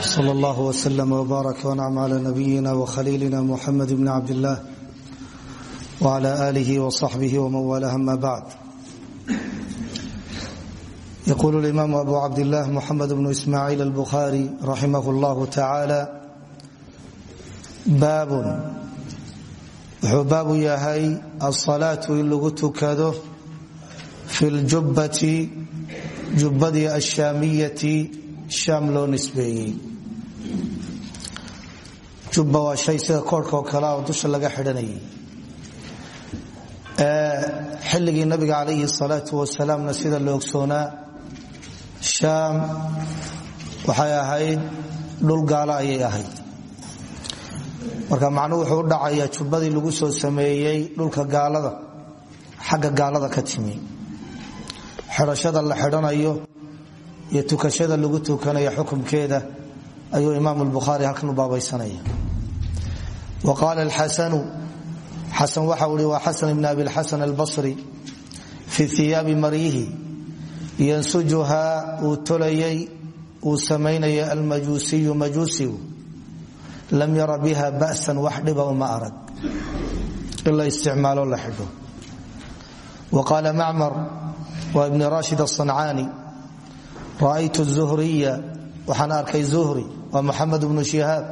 sal allah wslm wbaarak wnacm cla nabiyina wkhaliilina muxamed bn cabdillah wcla alih wصaxbih wman wala ama bacd yqulu imam abu cabdilah muxamed bnu ismaciil albukhari raximah llah tacaala baabun wuxuu baabu yahay alsalaatu in lagu tukado fi ljubbati jubbadii ashaamiyati shaam loo nisbeeyey jubba waa shay sida koorhka oo kale oo dusha laga xidhanayay xilligii nabiga calayhi salaatu wasalaamna sida la ogsoonaa shaam waxay ahayd dhul gaalo ayay ahayd. Marka macnuhu wuxuu u dhacayaa jubbadii lagu soo sameeyey dhulka gaalada xagga gaalada ka timi. Xidhashada la xidhanayo iyo tukashada lagu tukanayo xukumkeeda ayuu imaam lbukhaari halkan u baabaysanaya. Wa qaala alxasanu xasan waxau ihi waa xasan ibn abi lxasan albasri fii iyaabi maryihi yansujuhaa uu tolayay uu samaynaya almajuusiyu majuusigu lam yara biha ba'san wax dhiba uma arag in la isticmaalo la xidho. Wa qaala ra'aytu zuhriya waxaan arkay zuhri waa muxamed bnu shihaab.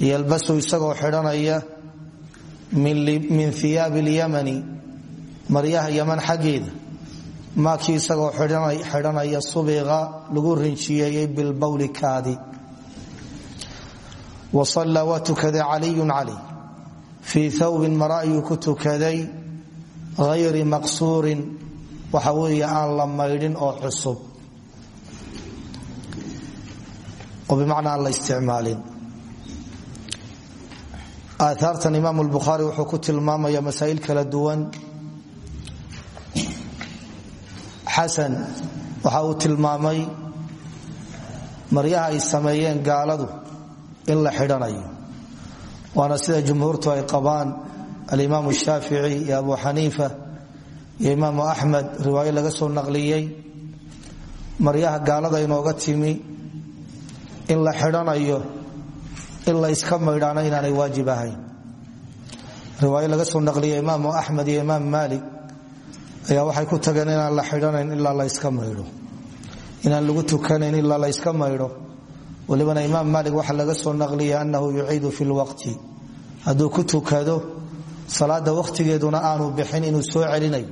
Yalbasu isagoo xidhanaya min iyaabi اlyamani maryaha yaman xaggeeda. Maakii isagoo xidhanaya subiqa lagu rinjiyeeyey bilbowli kaadi. Wa sallaa waa tukaday caliyun cali fii thawbin mara ayuu ku tukaday hayri maqsuurin waxa weeye aan la maydhin oo cusub oo bimacnaa aan la isticmaalin. Aaaartan imaam lbukhaari wuxuu ku tilmaamaya masaa'il kala duwan. Xasan waxa uu tilmaamay maryaha ay sameeyeen gaaladu in la xidhanayo. Waana sida jumhuurtu ay qabaan. Alimaam shaafici iyo abu xaniifa iyo imaamu axmed riwaayo laga soo naqliyey. Maryaha gaalada inooga timi in la xidhanayo in la iska maydhaana inaanay waajib ahayn. Riwaayo laga soo naqliya imaamu axmed iyo imaam maalik ayaa waxay ku tageen inaan la xidhanayn ilaa la yska maydho. Inaan lagu tukanayn ilaa la yska maydho. Walibana imaam maalik waxaa laga soo naqliya annahu yuciidu fi lwaqti hadduu ku tukado salaada wakhtigeeduna aanu bixin inuu soo celinayo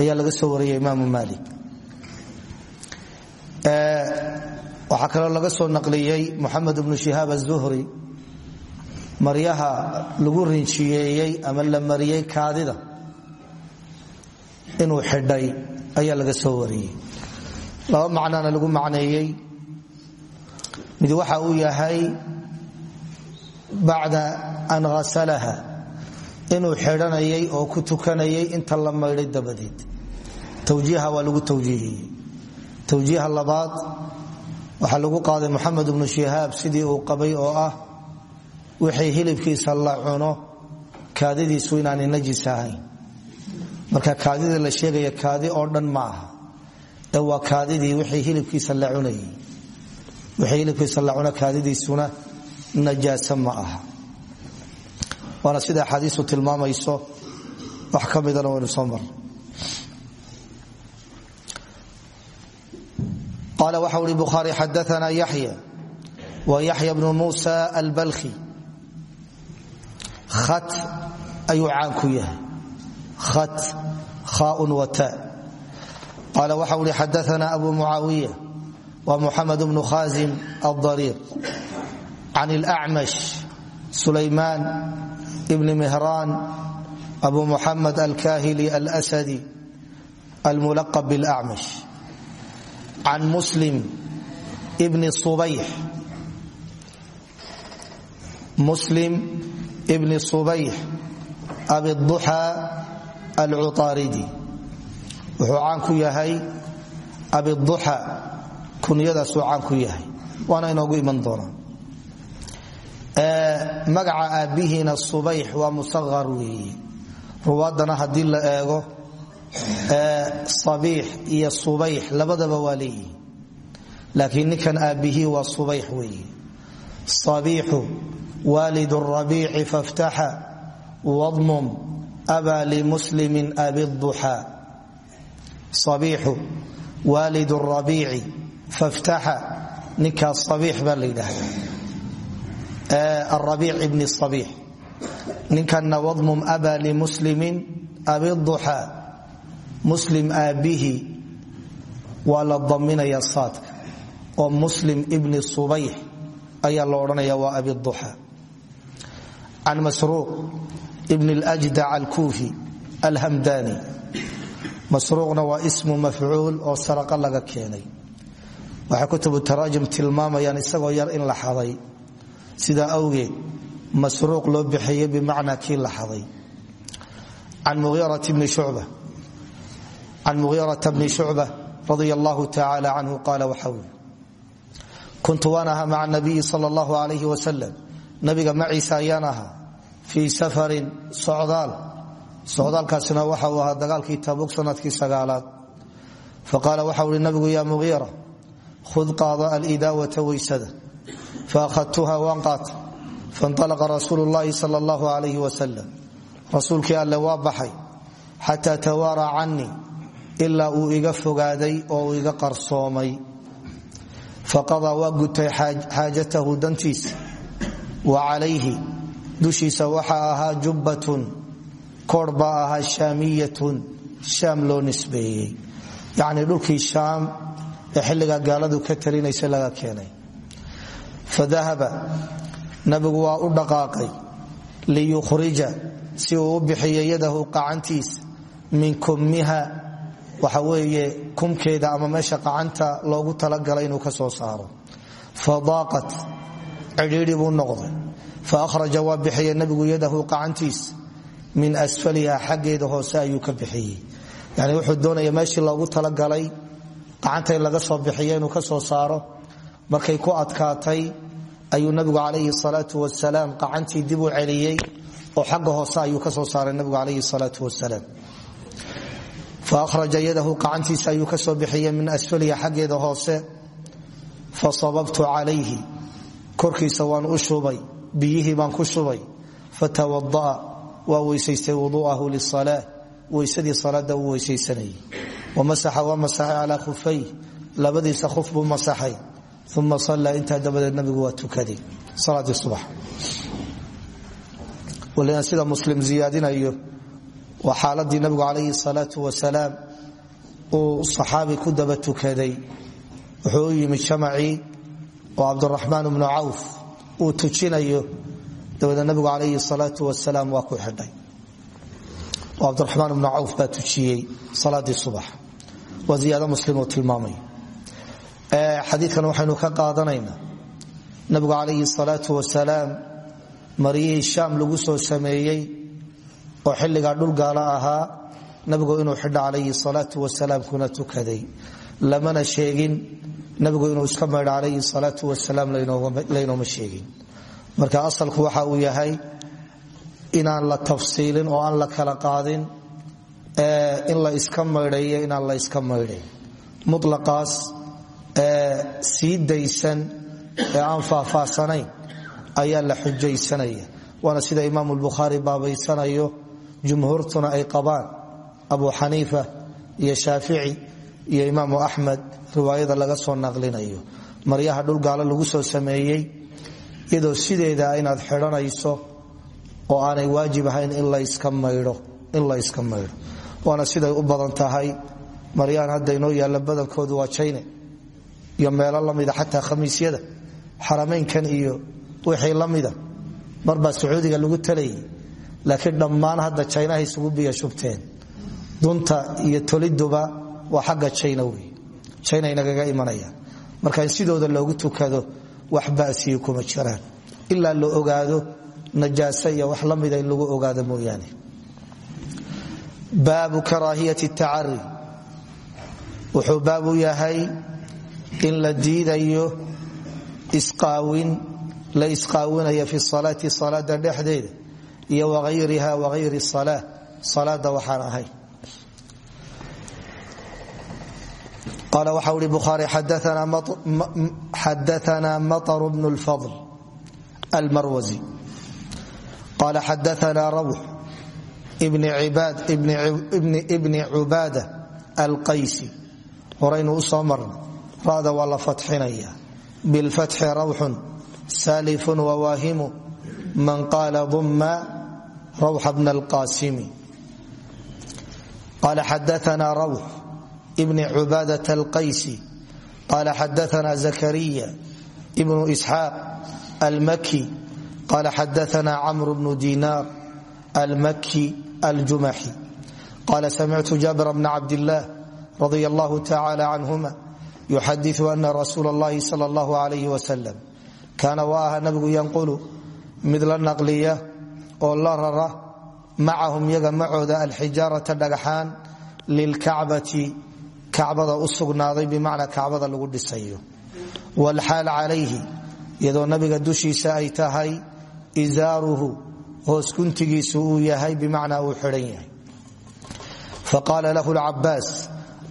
ayaa laga soo wariyay imaamu maalik waxaa kaloo laga soo naqliyey moxamed bnu shihaab azuhri maryaha lagu rinjiyeeyey ama la mariyey kaadida inuu xidhay ayaa laga soo wariyey. Laba macnana lagu macneeyey. Mid waxa uu yahay bacda an hasalaha inuu xidhanayay oo ku tukanayay inta la maydhay dabadeed. Tawjiiha waa lagu tawjiihiyey waxaa lagu qaaday moxamed bnu shihaab sidii uu qabay oo ah wixii hilibkiisa la cuno kaadidiisu inaanay najis ahayn. Marka kaadida la sheegaya kaadi oo dhan ma aha. Ee waa kaadidii wixii hilibkiisa la cunayay wixii hilibkiisa la cuno kaadidiisuna najaase ma aha. Waana sida axaadiistu tilmaamayso. Wax ka midana soo marnay qala waxa ui bukhaari xadaana yaxya wa yaxya bnu muusa albalkhi khat ayuu caan ku yahay khat khaun wata qaala waxa uhi xadaana abu mucaawiya wa muxamed bnu khazim aldariir can اlacmash sulaymaan bni mihraan abu muxamed alkahili alsadi almulaqab bاlacmash can muslim bni subayx muslim bni subayx abiduxaa alcuطaaridi wuxuu caan ku yahay abiduxa kunyadaasuu caan ku yahay waana inoogu iman doonaa magaca aabbihiina subayx waa musaqar weeye ruwaadana haddii la sabiix iyo subayx labadaba waa leeyihi laakiin ninkan aabbihii waa subayx weeye. Sabiixu waalid rabiici faftaxa wadmum abaa limuslimin abiduxaa sabiixu waalid rabiici faftaxa ninkaas sabiix baa la yidhaahdaa. Arabiic ibni sabiix ninkanna wadmum abaa limuslimin abiduxaa muslim aabbihi waa la daminaya saadka oo muslim ibni subayx ayaa la odhanaya waa abiduxa can masruuq ibn اljdac alkuufi alhamdani masruuqna waa ismu mafcuul oo saraqa laga keenay. Waxay kutubu taraajum tilmaamayaan isagoo yar in la xaday. Sidaa awgeed masruuq loo bixiyey bimacnaa kii la xaday. Can muhiirata bni shucba radia allahu tacaala canhu qaala waxa ui kuntu waan ahaa maca nabiyi sal allahu alayh wasalam nabiga maciisa ayaan ahaa fii safarin socdaal socdaalkaasina waxa uu ahaa dagaalkii taabuk sannadkii sagaalaad faqaala waxau ihi nabigu yaa mugiira khud qaada alidaawata weysada faakhadtuha waan qaata fainalaqa rasuulu llaahi sal allahu alayh wasalam rasuulkii alle waa baxay xataa tawaaraa canii ilaa uu iga fogaaday oo uu iga qarsoomay. Faqadaa waa gutay xaajatahu dantiisa wa calayhi. Dushiisa waxaa ahaa jubbatun. Koor baa ahaa shaamiyatun. Shaam loo nisbeeyey. Yacnii dhulkii shaam ee xilligaa gaaladu ka talinaysa laga keenay. Fadahaba nabigu waa u dhaqaaqay. Liyukhrija si uu u bixiyo yadahu qacantiisa min kummiha waxa weeye kumkeeda ama meesha qacanta loogu talagalay inuu ka soo saaro. Fadaaqat cidhiidhi buu noqday. Fa ahraja waa bixiya nabigu yadahu qacantiisa min asfaliha xaggeeda hoose ayuu ka yani wuxuu doonaya meeshii loogu talagalay gacanta in laga soo bixiyo inuu ka soo saaro. Markay ku adkaatay ayuu nabigu calayhi salaatu wasalaam qacantii dib u celiyey oo xagga hoose ayuu ka soo saaray nabigu calayhi salaatu wasalaam fa ahraja yadahu qacantiisa ayuu ka soo bixiyey min asfaliha xaggeeda hoose fa sababtu calayhi korkiisa waan u shubay biyihii baan ku shubay fatawada'a waa weysaystay wuduu'ahu lisalaa weysadii salaada uu weysaysanayay wamasaxa waa masaxay calaa khufay labadiisa khuf buu masaxay uma sallaa intaa dabadeed nabigu waa xaaladii nabigu calayhi salaatu wasalaam uu saxaabi ku daba tukaday. Wuxuu u yimid jamacii oo cabduraxmaan bnu cawf uu tujinayo. Dabeedna nabigu calayhi salaatu wasalaam waa ku xidhay. Oo cabdiraxmaan bnu cawf baa tujiyey salaadii subax. Waa ziyaado muslim uu tilmaamay. Xadiidkan waxaynu ka qaadanaynaa nabigu calayhi salaatu wasalaam maryihii shaam lagu soo sameeyey oo xilligaa dhul gaalo ahaa nabigu inuu xidho calayhi salaatu wasalaam kuna tukaday. Lamana sheegin nabigu inuu iska maydho calayhi salaatu wasalaam laynooma sheegin. Marka asalku waxa uu yahay inaan la tafsiilin oo aan la kala qaadin in la iska maydhayo inaan la iska maydhayn mulaqaas sii daysan ee aan faahfaahsanayn ayaa la xujaysanaya. Waana sida imaam lbukhaari baabaysanayo jumhuurtuna ay qabaan. Abu xaniifa iyo shaafici iyo imaamu axmed riwaayada laga soo naqlinayo. Maryaha dhul gaalo lagu soo sameeyey iyadoo sideeda inaad xidhanayso oo aanay waajib ahayn in layska maydho waana siday u badan tahay. Maryahan hadda inoo yaalla badankoodu waa jayne iyo meelo lamida xataa khamiisyada xarameynkan iyo wixii lamida marbaa sacuudiga lagu talayay laakiin dhammaan hadda jaynaha isugu biya shubteen. Dunta iyo toliduba waa xagga jayna wey jayna inagaga imanayaan marka sidooda loogu tukado wax basiyi kuma jiraan. Ilaa la ogaado najaase iyo wax la mida in lagu ogaado mooyaane. Baabu karaahiyati tacari. Wuxuu baab u yahay in la diidayo isqaawin la isqaawinayo fi salaati salaada dhexdeeda iyo waayriha waayri salaada waxaan ahayn qaala waxa ui bukhaari xadaana maطr bn اlfadl almarwazi. Qaala xadaana rawx bni cubaada alqaysi. Horaynu u soo marna ra'da waa la fatxinaya bilfatxi rawxun salifun wawaahimu man qaala duma rawxa bna alqasimi qaala xadaana rawx bni cubaadة alqaysi qaala xadaana zakariya bnu isxaaq almaki qaala xadaana camr bnu dinar almaki aljumaxi qaala samictu jaabir bna cabdillaah radia allahu tacala canhuma yuxadiu ana rasuula اllahi sal اllahu alayh wasalam kaana wa aha nabigu yanqulu mid la naqliya oo la rara macahum yaga macooda alxijaarata dhagaxaan lilkacbati kacbada u sugnaaday bimacnaa kacbada lagu dhisayo. Wlxaal calayhi iyadoo nabiga dushiisa ay tahay izaaruhu hoos kuntigiisu uu yahay bimacnaa uu xidhan yahay. Faqaala lahu lcabaas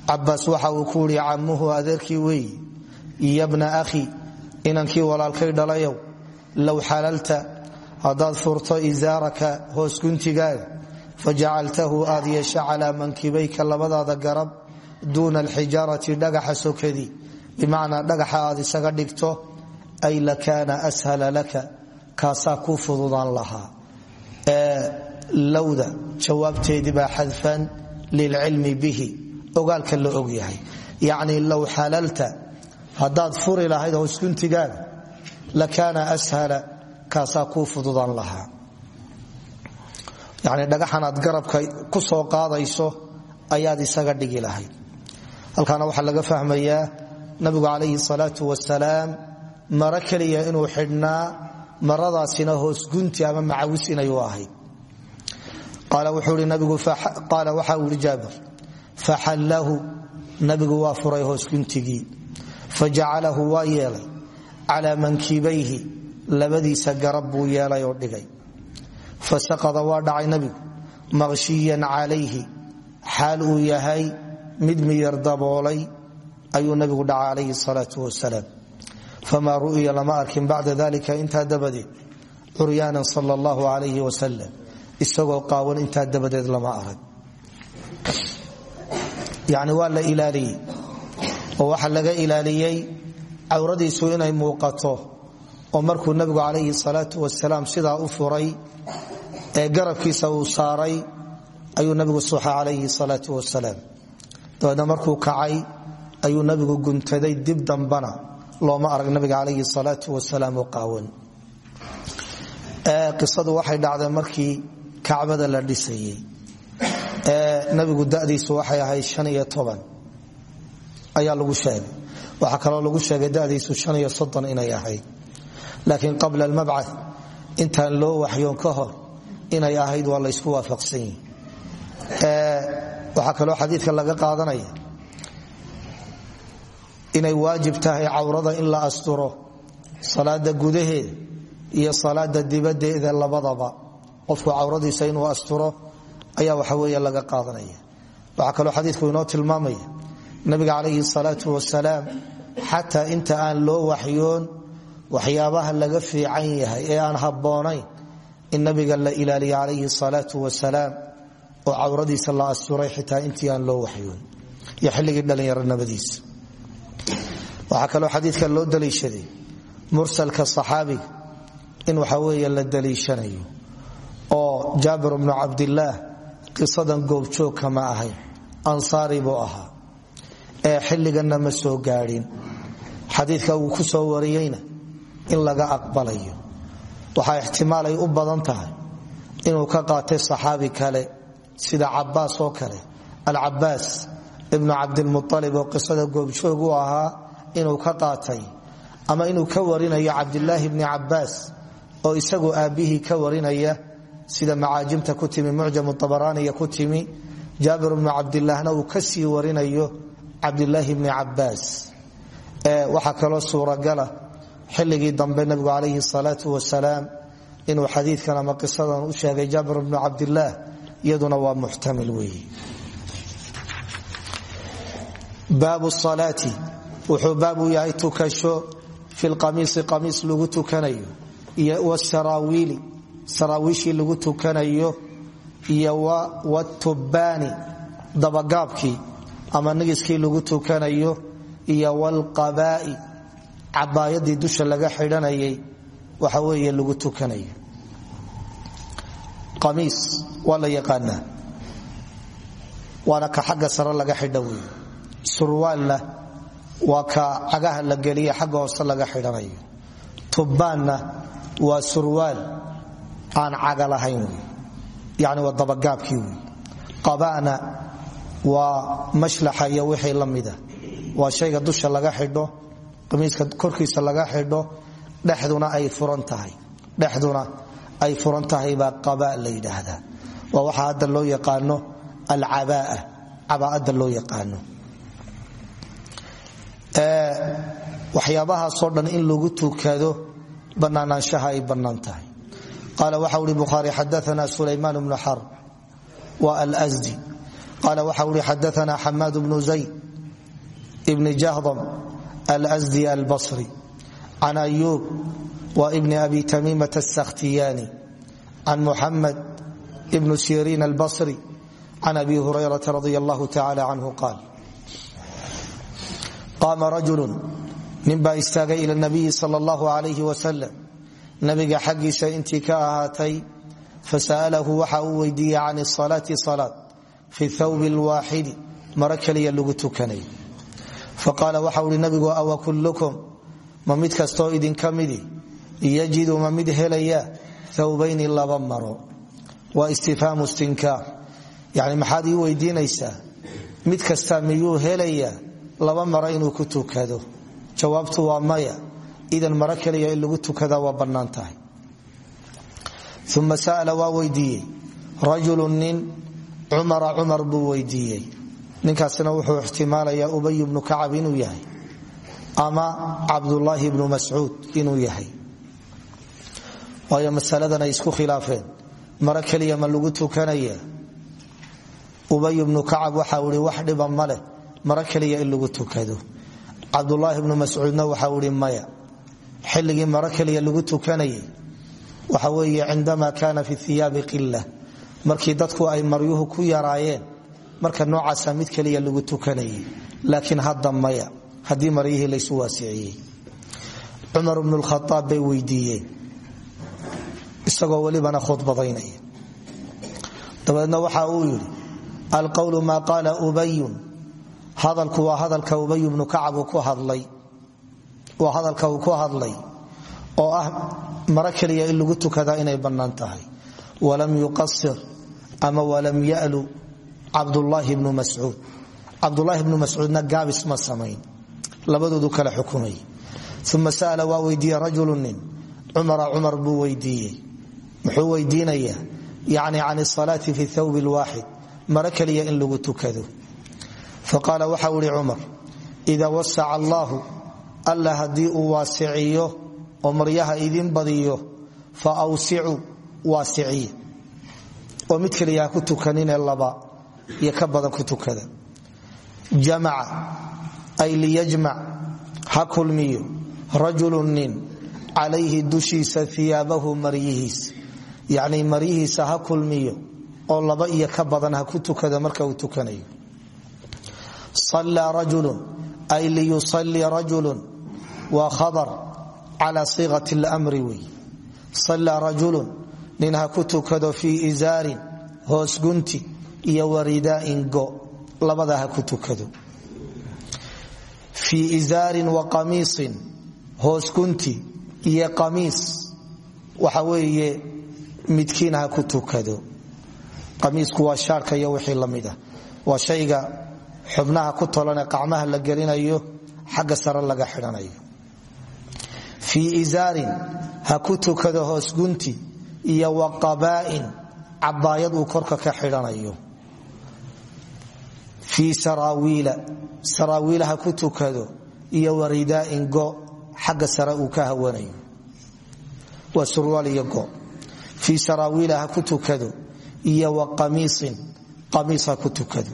cabaas waxa uu ku yidhi camuhu adeerkii weeyi yabna ahi inankii walaalkay dhalayow low xalalta haddaad furto izaaraka hoos kuntigaaga fajacaltahu aad yeesho calaa mankibayka labadaada garab duuna alxijaarati dhagaxa sokadii bimacnaa dhagaxa aad isaga dhigto ay lakaana ashala laka kaasaa kuu fududaan lahaa. Lowda jawaabteedii baa xadfan lilcilmi bihi. Ogaalka la og yahay. Yacni low xalalta haddaad furi lahayd hooskuntigaaga lakaana ashala kaasaa kuu fududaan lahaa. Yani dhagaxan aad garabka ku soo qaadayso ayaad isaga dhigi lahayd. Halkaana waxaa laga fahmayaa nabigu calayhi salaatu wasalaam maro keliya inuu xidhnaa maradaasina hoos gunti ama macawis inay u ahayd. Qaala waxa uu ihi jaabir faxallahu nabigu waa furay hoos guntigii fajacalahu waa yeelay calaa mankibayhi labadiisa garab buu yeelay oo dhigay. Fasaqada waa dhacay nabigu maqshiyan calayhi. Xaal uu yahay mid miyar daboolay ayuu nabigu dhaca calayhi salaau wasalaam. Famaa ru'ya lama arkin bacda dalika intaa dabadeed curyaanan sal allahu alayh wasalam isagoo qaawan intaa dabadeed lama arag. Yani waa la ilaaliyey oo waxa laga ilaaliyey cawradiisu inay muuqato oo markuu nabigu calayhi salaau wasalaam sidaa u furay ee garabkiisa uu saaray ayuu nabigu suxa calayhi salaau wasalaam. Dabeedna markuu kacay ayuu nabigu guntaday dib dambana looma arag nabiga calayhi salaau wasalaam oo qaawan qisadu waxay dhacday markii kacbada la dhisayey. Nabigu dadiisu waxay ahayd an iyo toban. Ayaa lagu sheegay. Waxaa kaloo lagu sheegay dadiisu an iyo soddon inay ahayd laakiin qabla almabca intaan loo waxyoon ka hor inay ahayd waa laysku waafaqsan yihi waxaa kaloo xadiidka laga qaadanaya inay waajib tahay cawrada in la asturo salaada gudaheeda iyo salaada dibadeeda labadaba. Qofku cawradiisa inuu asturo ayaa waxa wey laga qaadanaya. Waxaa kaloo xadiidku inoo tilmaamaya nabiga calayhi salaatu wasalaam xataa inta aan loo waxyoon waxyaabaha laga fiican yahay ee aan habboonayn in nabiga la ilaaliya calayhi salaatu wasalaam oo cawradiisa la asturay xitaa intii aan loo waxyoon. Iyo xilligii dhallinyaronimadiisa waxaa kaloo xadiidka loo daliishaday mursalka saxaabiga in waxa weeye la daliishanayo oo jaabir bnu cabdillaah qisadan goobjoogka ma ahayn ansaari buu ahaa. Ee xilliganna ma soo gaadhin. Xadiidka uu ku soo wariyeyna in laga aqbalayo. Waxaa ixtimaal ay u badan tahay inuu ka qaatay saxaabi kale sida cabaas oo kale alcabaas ibnu cabdilmualib oo qisada goobjoog u ahaa inuu ka qaatay ama inuu ka warinayo cabdilaahi bni cabaas oo isagu aabbihii ka warinaya sida macaajimta ku timi mucjam abaraaniya ku timi jaabir bnu cabdilaahna uu ka sii warinayo cabdilaahi bni cabaas waxaa kaloo suuragala xilligii dambe nabigu calayhi salaau wasalaam inuu xadiikan ama qisadan u sheegay jaabir bnu cabdilaah iyaduna waa muxtamil weeye baabu salaati wuxuu baab u yahay tukasho fi lqamiisi qamiis lagu tukanayo iyo wsaraawiili saraawiishii lagu tukanayo iyo wlqabaa'i cabaayadii dusha laga xidhanayay waxa weeye lagu tukanayo qamiis waa la yaqaanaa. Waana ka xagga sare laga xidha wey surwaalna waa ka cagaha la geliya xagga hoose laga xidhanayo. Tubbaanna waa surwaal aan caga lahayn wey yani waa dabagaabkii wey qaba'na waa mashlaxa iyo wixii la mida waa shayga dusha laga xidho qamiiska korkiisa laga xidho dhexduna ay furan tahay. Dhexduna ay furan tahay baa qaba la yidhaahdaa waa waxa hadda loo yaqaano alcabaa cabaa'ada loo yaqaano. Waxyaabahaasoo dhan in lagu tukado bannaanaanshaha ay bannaan tahay. Qaala waxa uhi bukhaari xadaana sulaymaan bnu xarb wa alsdi qaala waxa uhi xadaana xamaad bnu zayd bni jahdam alsdi albasri can ayuub wa bni abi tamiimata asakhtiyaani can muxamed bnu siriin albasri can abi hurayrata radi allahu tacala canhu qaal qaama rajulu ninbaa istaagay ila nabiyi sal allahu alayh wasalam nabiga xaggiisa intii ka ahaatay fasa'alahu waxa uu weydiiyey can salaati salaad fi thawbi lwaaxidi maro keliya lagu tukanay faqaala waxa uhi nabigu awa kullukum ma mid kastoo idinka midi? Yajidu ma mid helaya thawbayni laba maro. Waa istifhaamu istinkaar yani maxaad ii weydiinaysaa? Mid kasta miyuu helaya laba maro inuu ku tukado? Jawaabtu waa maya. Idan maro keliya in lagu tukadaa waa waa weydiiyey. Rajulu nin cumara cumar buu weydiiyey ninkaasina wuxuu ixtimaalayaa ubay bnu kacab inuu yahay ama cabdulaahi bnu mascuud inuu yahay. Waayo masaladan isku khilaafeen. Maro keliya ma lagu tukanaya. Ubay bnu kacab waxa ui wax dhiba maleh maro keliya in lagu tukado. Cabdulaahi bnu mascuudna waxa ui maya. Xilligii maro keliya lagu tukanayay. Waxa weeye cindama kana fi iyaabi qila markii dadku ay maryuhu ku yaraayeen marka noocaasa mid keliya lagu tukanayay laakiin hadda maya haddii maryihii laysu waasiciyey cumar bnu lkhaaab bay weydiiyeen isagoo welibana khudbadaynaya dabeedna waxa uu yidhi alqowlu maa qaala ubayun hadalku waa hadalka ubay bnu kacab waa hadalka uu ku hadlay oo ah maro keliya in lagu tukadaa inay bannaan walam yuqasir ama walam yalu cabdulaahi bnu mascuud cabdulaahi bnu mascuudna gaabis ma samayn. Labadoodu kale xukumay. Uma sa'ala waa weydiiye rajulu nin. Cumara cumar buu weydiiyey. Muxuu weydiinayaa yani can fi thawb lwaaxid maro keliya in lagu tukado. Faqaala waxa uhi cumar ida wasaca allaahu alla haddii uu waasiciyo maryaha idin badiyo fa awsicuu waasiciya oo mid keliya ku tukaninee laba iyo ka badan ku tukada. Jamaca ay liyajmac ha kulmiyo rajulu nin calayhi dushiisa iyaabahu maryihiisa yacnii maryihiisa ha kulmiyo oo laba iyo ka badan ku tukada marka uu tukanayo. Sallaa rajulun ay liyusalli rajulun waa khabar cala siiqat lmri wey. Sallaa rajulun nin ha ku tukado fii isaarin hoos gunti iyo waridaain go labada ha ku tukado. Fii isaarin wa qamiisin hoos gunti iyo qamiis waxa weeye midkiin ha ku tukado. Qamiisku waa shaarka iyo wixii la mid ah. Waa shayga xubnaha ku tolanee qacmaha la gelinayo xagga sare laga xidhanayo. Fii isaarin ha ku tukado hoos gunti iyo wa qabaa'in uu korka ka xidhanayo fii saraawiila saraawiila ha ku tukado iyo waridaain go xagga sare uu ka hawanayo. Waa surwaal iyo go. Fii ku tukado iyo wa qamiisin qamiis ha ku tukado.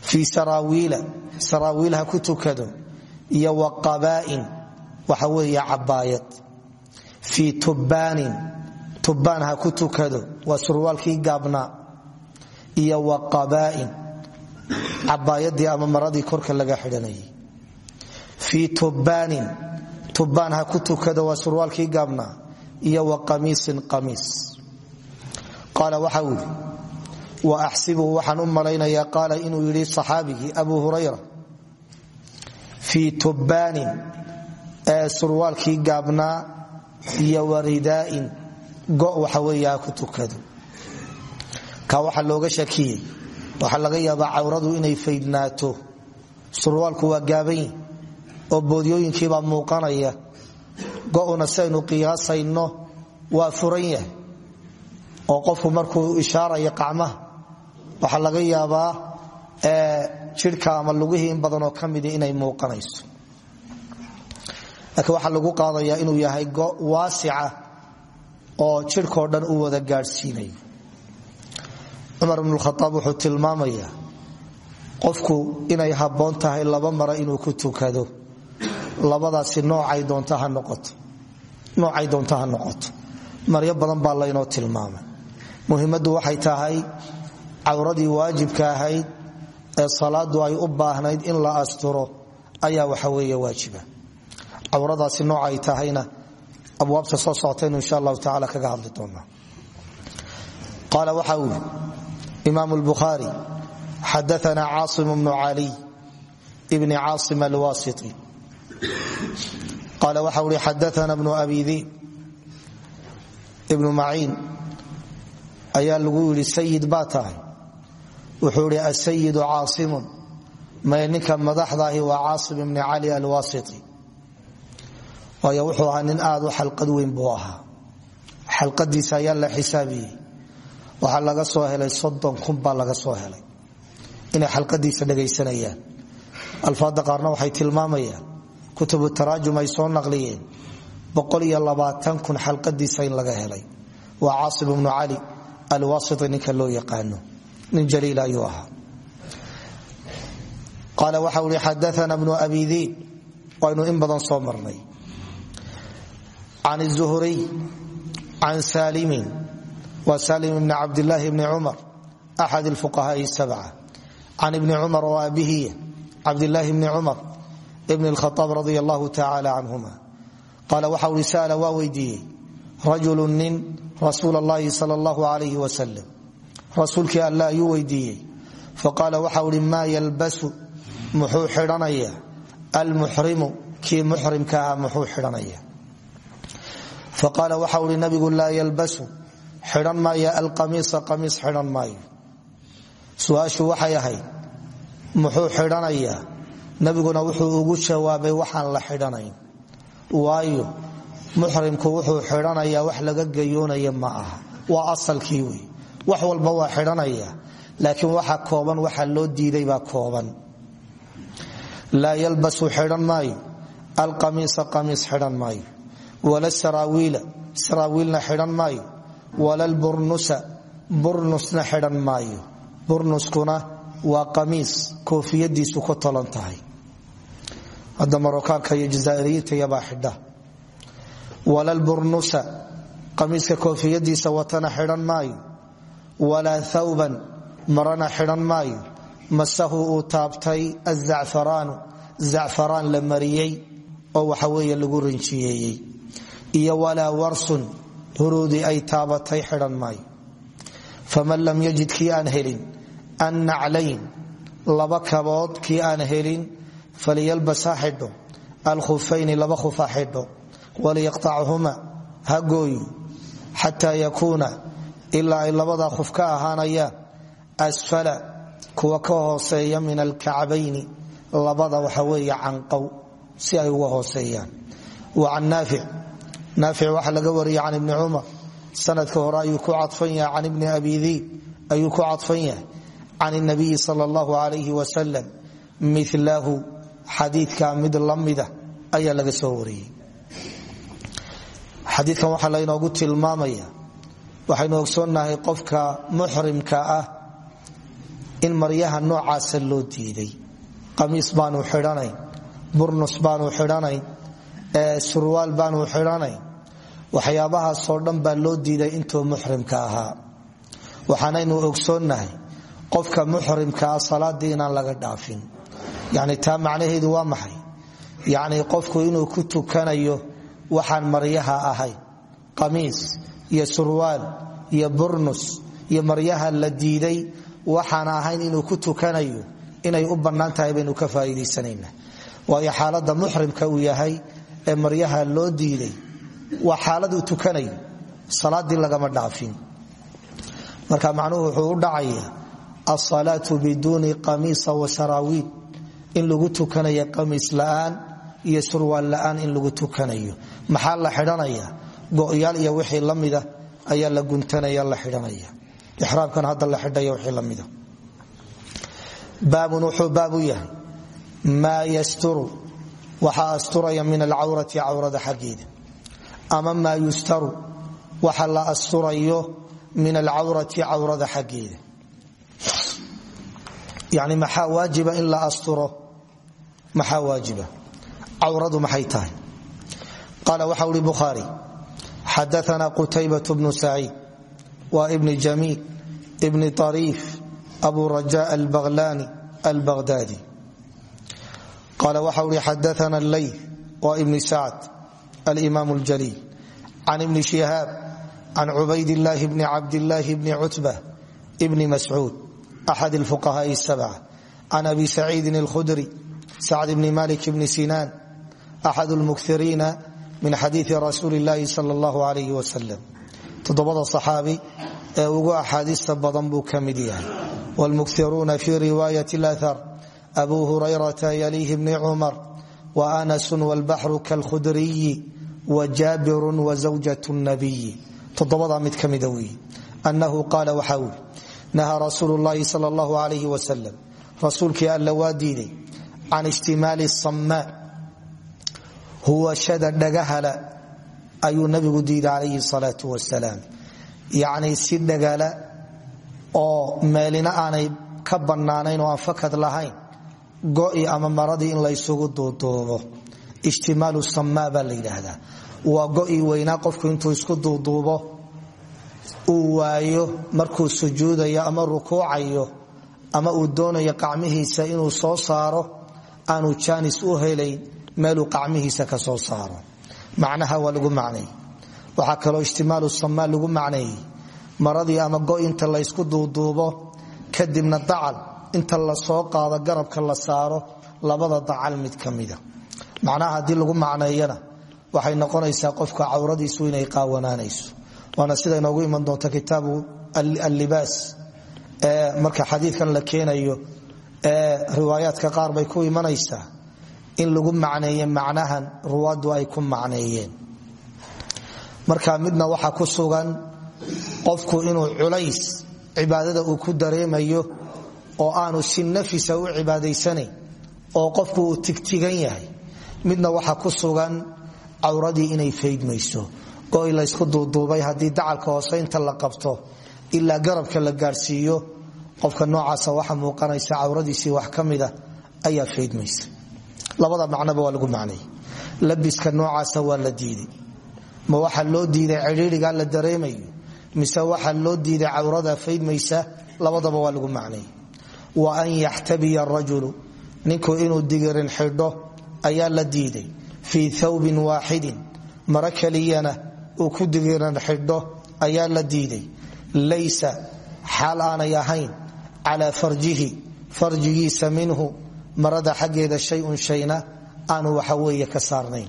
Fii saraawiila saraawiil ku tukado iyo wa qabaa'in waxa weeye cabaayad fii tubbaanin tubbaan ku tukado waa surwaalkii gaabnaa. Iyo wa qabaa'in cabaayadii ama maradii korka laga xidhanayay. Fii tubbaanin tubbaan ha ku tukado waa surwaalkii gaabnaa iyo wa qamiisin qamiis. Qaala waxa uu yidhi wa axsibuhu waxaan u malaynayaa qaala inuu yidhi abu hurayra fii tubbaanin ee surwaalkii gaabnaa iyo wa ridaa'in go' waxa weeye ku tukado. Ka waxaa looga shakiyey waxaa laga yaabaa cawradu inay faydnaato. Surwaalku waa gaabanyi oo boodyooyinkiibaa muuqanaya. Go'una saynu qiyaasayno waa furan yahay oo qofku markuu ishaaraya qacmaha waxaa laga yaabaa jidhka ama lugihii in badanoo ka midi inay muuqanayso. Laakiin waxaa lagu qaadayaa inuu yahay go waasica oo jidhkao dhan u wada gaadhsiinayo cumar bnu khaaab wuxuu tilmaamayaa qofku inay habboon tahay laba mara inuu ku tukado. Labadaasi noocay doonto ha noqoto. Maryo badan baa laynoo tilmaamay. Muhimaddu waxay tahay cawradii waajibka ahayd ee salaadu ay u baahnayd in la asturo ayaa waxa weeye waajiba. Cawradaasi noocay tahayna abwaabta soo socotaynu insha allahu tacala kaga hadli doonaa. Qaala waxa uu imaam lbukhaari xadaana caasim bnu caliy bni caasim alwasiti. Qaala waxa ui xadaana bnu abi diib ibnu maciin ayaa lagu yidhi sayid baa tahay. Wuxuu idhi asayidu caasimun may ninka madaxdaahi waa caasim ibni cali alwasiti. Waayo wuxuu ahaa nin aad u xalqad weyn buu ahaa. Xalqadiisa ayaa la xisaabiyey waxaa laga soo helay soddon kun baa laga soo helay. Inay xalqadiisa dhegaysanayaan alfaada qaarna waxay tilmaamayaan. Kutubu taraajum ay soo naqliyeen. Boqol iyo labaatan kun xalqadiisa in laga helay. Waa caasim ibnu cali alwasiti ninka loo yaqaano. Nin jaliil ayuu ahaa. Qaala waxau ihi xadaana bnu abi diib waynu in badan soo marnay. Can الzuhriy can salimin wa salim ibn cabdilaahi ibni cumar axad fuqahaai sabca. Can ibni cumar wa abihiy cabdilaahi bni cumar ibn lkhaaab radi allahu tacaala canhuma qaala waxa ui sa'ala waa weydiiyey rajulu nin rasuul allahi sal allahu alayh wasalam rasuulkii alla ayuu weydiiyey. Faqaala waxa uhi maa yalbasu muxuu xidhanaya? Almuxrimu kii muxrimka ah muxuu xidhanaya? Faqaala waxa uhi nabigu laa yalbasu xidhan maaya alqamiisa qamiis xidhan maayo. Su'aashu waxay ahayd muxuu xidhanayaa? Nabiguna wuxuu ugu jawaabay waxaan la xidhanayn. Waayo muxrimku wuxuu xidhanayaa wax laga gayoonaya ma aha. Waa asalkii wey. Wax walba waa xidhanaya laakiin waxa kooban waxa loo diiday baa kooban. Laa yalbasu xidhan maayo. Alqamiisa qamiis xidhan maayo. Wala saraawiila saraawiilna xidhan maayo wala lburnusa burnusna xidhan maayo. Burnuskuna waa qamiis koofiyadiisu ku tolan tahay. Hadda marokaanka iyo jazaairiyiinta iyabaa xidha. Wala lburnusa qamiiska koofiyadiisa watana xidhan maayo. Walaa thawban marana xidhan maayo. Masahu uu taabtay azacfaraanu zacfaraan la mariyey oo waxa weeye lagu rinjiyeeyey iyo walaa warsun huruudi ay taabatay xidhan maayo faman lam yajid kii aan helin an naclayn laba kabood kii aan helin faliyalbas ha xidho alkhufayni laba khuf ha xidho waliyaqطachuma ha gooyo xataa yakuuna ilaa ay labadaa khuf ka ahaanayaan asfala kuwa ka hooseeya min alkacbayni labada waxa weeye canqow si ay uga hooseeyaan. Wa can naafic naafic waxaa laga wariyay can ibni cumar sanadka hore ayuu ku cadfan yahay can ibni abi diib ayuu ku cadfan yahay can nabiyi sal allahu alayh wasalam milahu xadiidka mid lamida ayaa laga soo wariyey xadiikan waxaa laynoogu tilmaamaya waxaynu ogsoonnahay qofka muxrimka ah in maryaha noocaasa loo diiday. Qamiis baanu surwaal baanu xidhanayn. Waxyaabahaasoo dhan baa loo diiday intuu muxrimka ahaa. Waxaanaynu ogsoonnahay qofka muxrimkaa salaadii inaan laga dhaafin. Yani taa macnaheedu waa maxay? Yacni qofku inuu ku tukanayo waxaan maryaha ahayn qamiis iyo surwaal iyo burnus iyo maryaha la diiday waxaan ahayn inuu ku tukanayo. Inay u bannaan tahay ka faa'iidaysanayna waayo xaaladda muxrimka uu yahay ee maryaha loo diiday waa xaalad uu tukanayo salaadii lagama dhaafin. Marka macnuhu wuxuu u dhacaya asalaatu biduuni qamiisa wa saraawiil in lagu tukanayo qamiis la'aan iyo surwaal la'aan in lagu tukanayo. Maxaa la xidhanaya go'yaal iyo wixii la ayaa la guntanaya la xidhanaya. Ixraamkan hadda la xidhaya wixii la baabun wuxuu baab yahay maa yasturu waxaa asturaya min alcawrati cawrada xaggeeda. Ama maa yustaru waxa la asturayo min alcawrati cawrada xaggeeda. Yani maxaa waajiba in la asturo? Maxaa waajiba? Cawradu maxay tahay? Qaala waxa uhi bukhaari xadaana qutaybat bnu saciid wa ibni jamiil ibni ariif abu raja albaqlani albaqhdadi qaala waxa uhi xadaana leyl wa ibni sacd alimaam اljaliil can ibni shihaab can cubaydاllahi bni cabdillaahi bni cutba bni mascuud axad اlfuqahaai الsabca can abi saciidin اlkhudri sacd bni malik bni sinaan axad اlmukiriina min xadiii rasuuli اllahi sal اllahu alayh wasalam toddobada صaxaabi ee ugu axaadiista badan buu ka mid yahay wاlmukiruuna fi riwaayat اlahar abu hurayrata yalihi bni cumar waanasu wاlbaxru kalkhudriyi wajaabiru wazawjat nabiyi toddobadaa mid ka mida weeye annahu qaala waxaa wuri nahaa rasuulu llahi sal allahu alayh wasalam rasuulkii alla waa diiday can ishtimaali samaa huwashada dhagahala ayuu nabigu diiday calayhi salaau wasalaam yacni si dhagala oo meelina aanay ka bannaanayn oo aan fakad lahayn go'i ama maradii in laysugu duuduubo. Ijtimaalu samaa baa la yidhaahdaa. Waa go'i weynaa qofku intuu isku duuduubo uu waayo markuu sujuudayo ama rukuucayo ama uu doonayo qacmihiisa inuu soo saaro aanu jaanis u helayn meeluu qacmihiisa ka soo saaro. Macnaha waa lagu macneey waxaa kaloo ijtimaalu samaa lagu macneeyey maradii ama go'i inta laysku duuduubo kadibna dacal inta la soo qaado garabka la saaro labada dacal mid ka mida macnaha haddii lagu macneeyana waxay noqonaysaa qofka cawradiisu inay qaawanaanayso. Waana sida inoogu iman doonta kitaabu allibaas. Ee marka xadiidkan la keenayo ee riwaayaadka qaar bay ku imanaysaa in lagu macneeye macnahan ruwaaddu ay ku macneeyeen. Marka midna waxaa ku sugan qofku inuu culays cibaadada uu ku dareemayo oo aanu si nafisa u cibaadaysanayn oo qofku tigtigan yahay midna waxa ku sugan cawradii inay faydmayso goy laysku duuduubay haddii dacalka hoose inta la qabto ilaa garabka la gaadhsiiyo qofka noocaasa waxa muuqanaysa cawradiisii wax ka ayaa faydmaysa labada macnoba waa lagu macnay. Labiska noocaasa waa la diiday. Ma waxaa loo diiday cidhiirigaa la dareemayo mise waxaa loo diiday cawrada faydmaysa labadaba waa lagu macnay wa an yaxtabiya arajulu ninku inuu digirin xidho ayaa la diiday fii thawbin waaxidin maro keliyana uu ku digiran xidho ayaa la diiday. Laysa xaal aanay ahayn calaa farjihi farjigiisa minhu marada xaggeeda shayun shayna aanu waxa weeye ka saarnayn.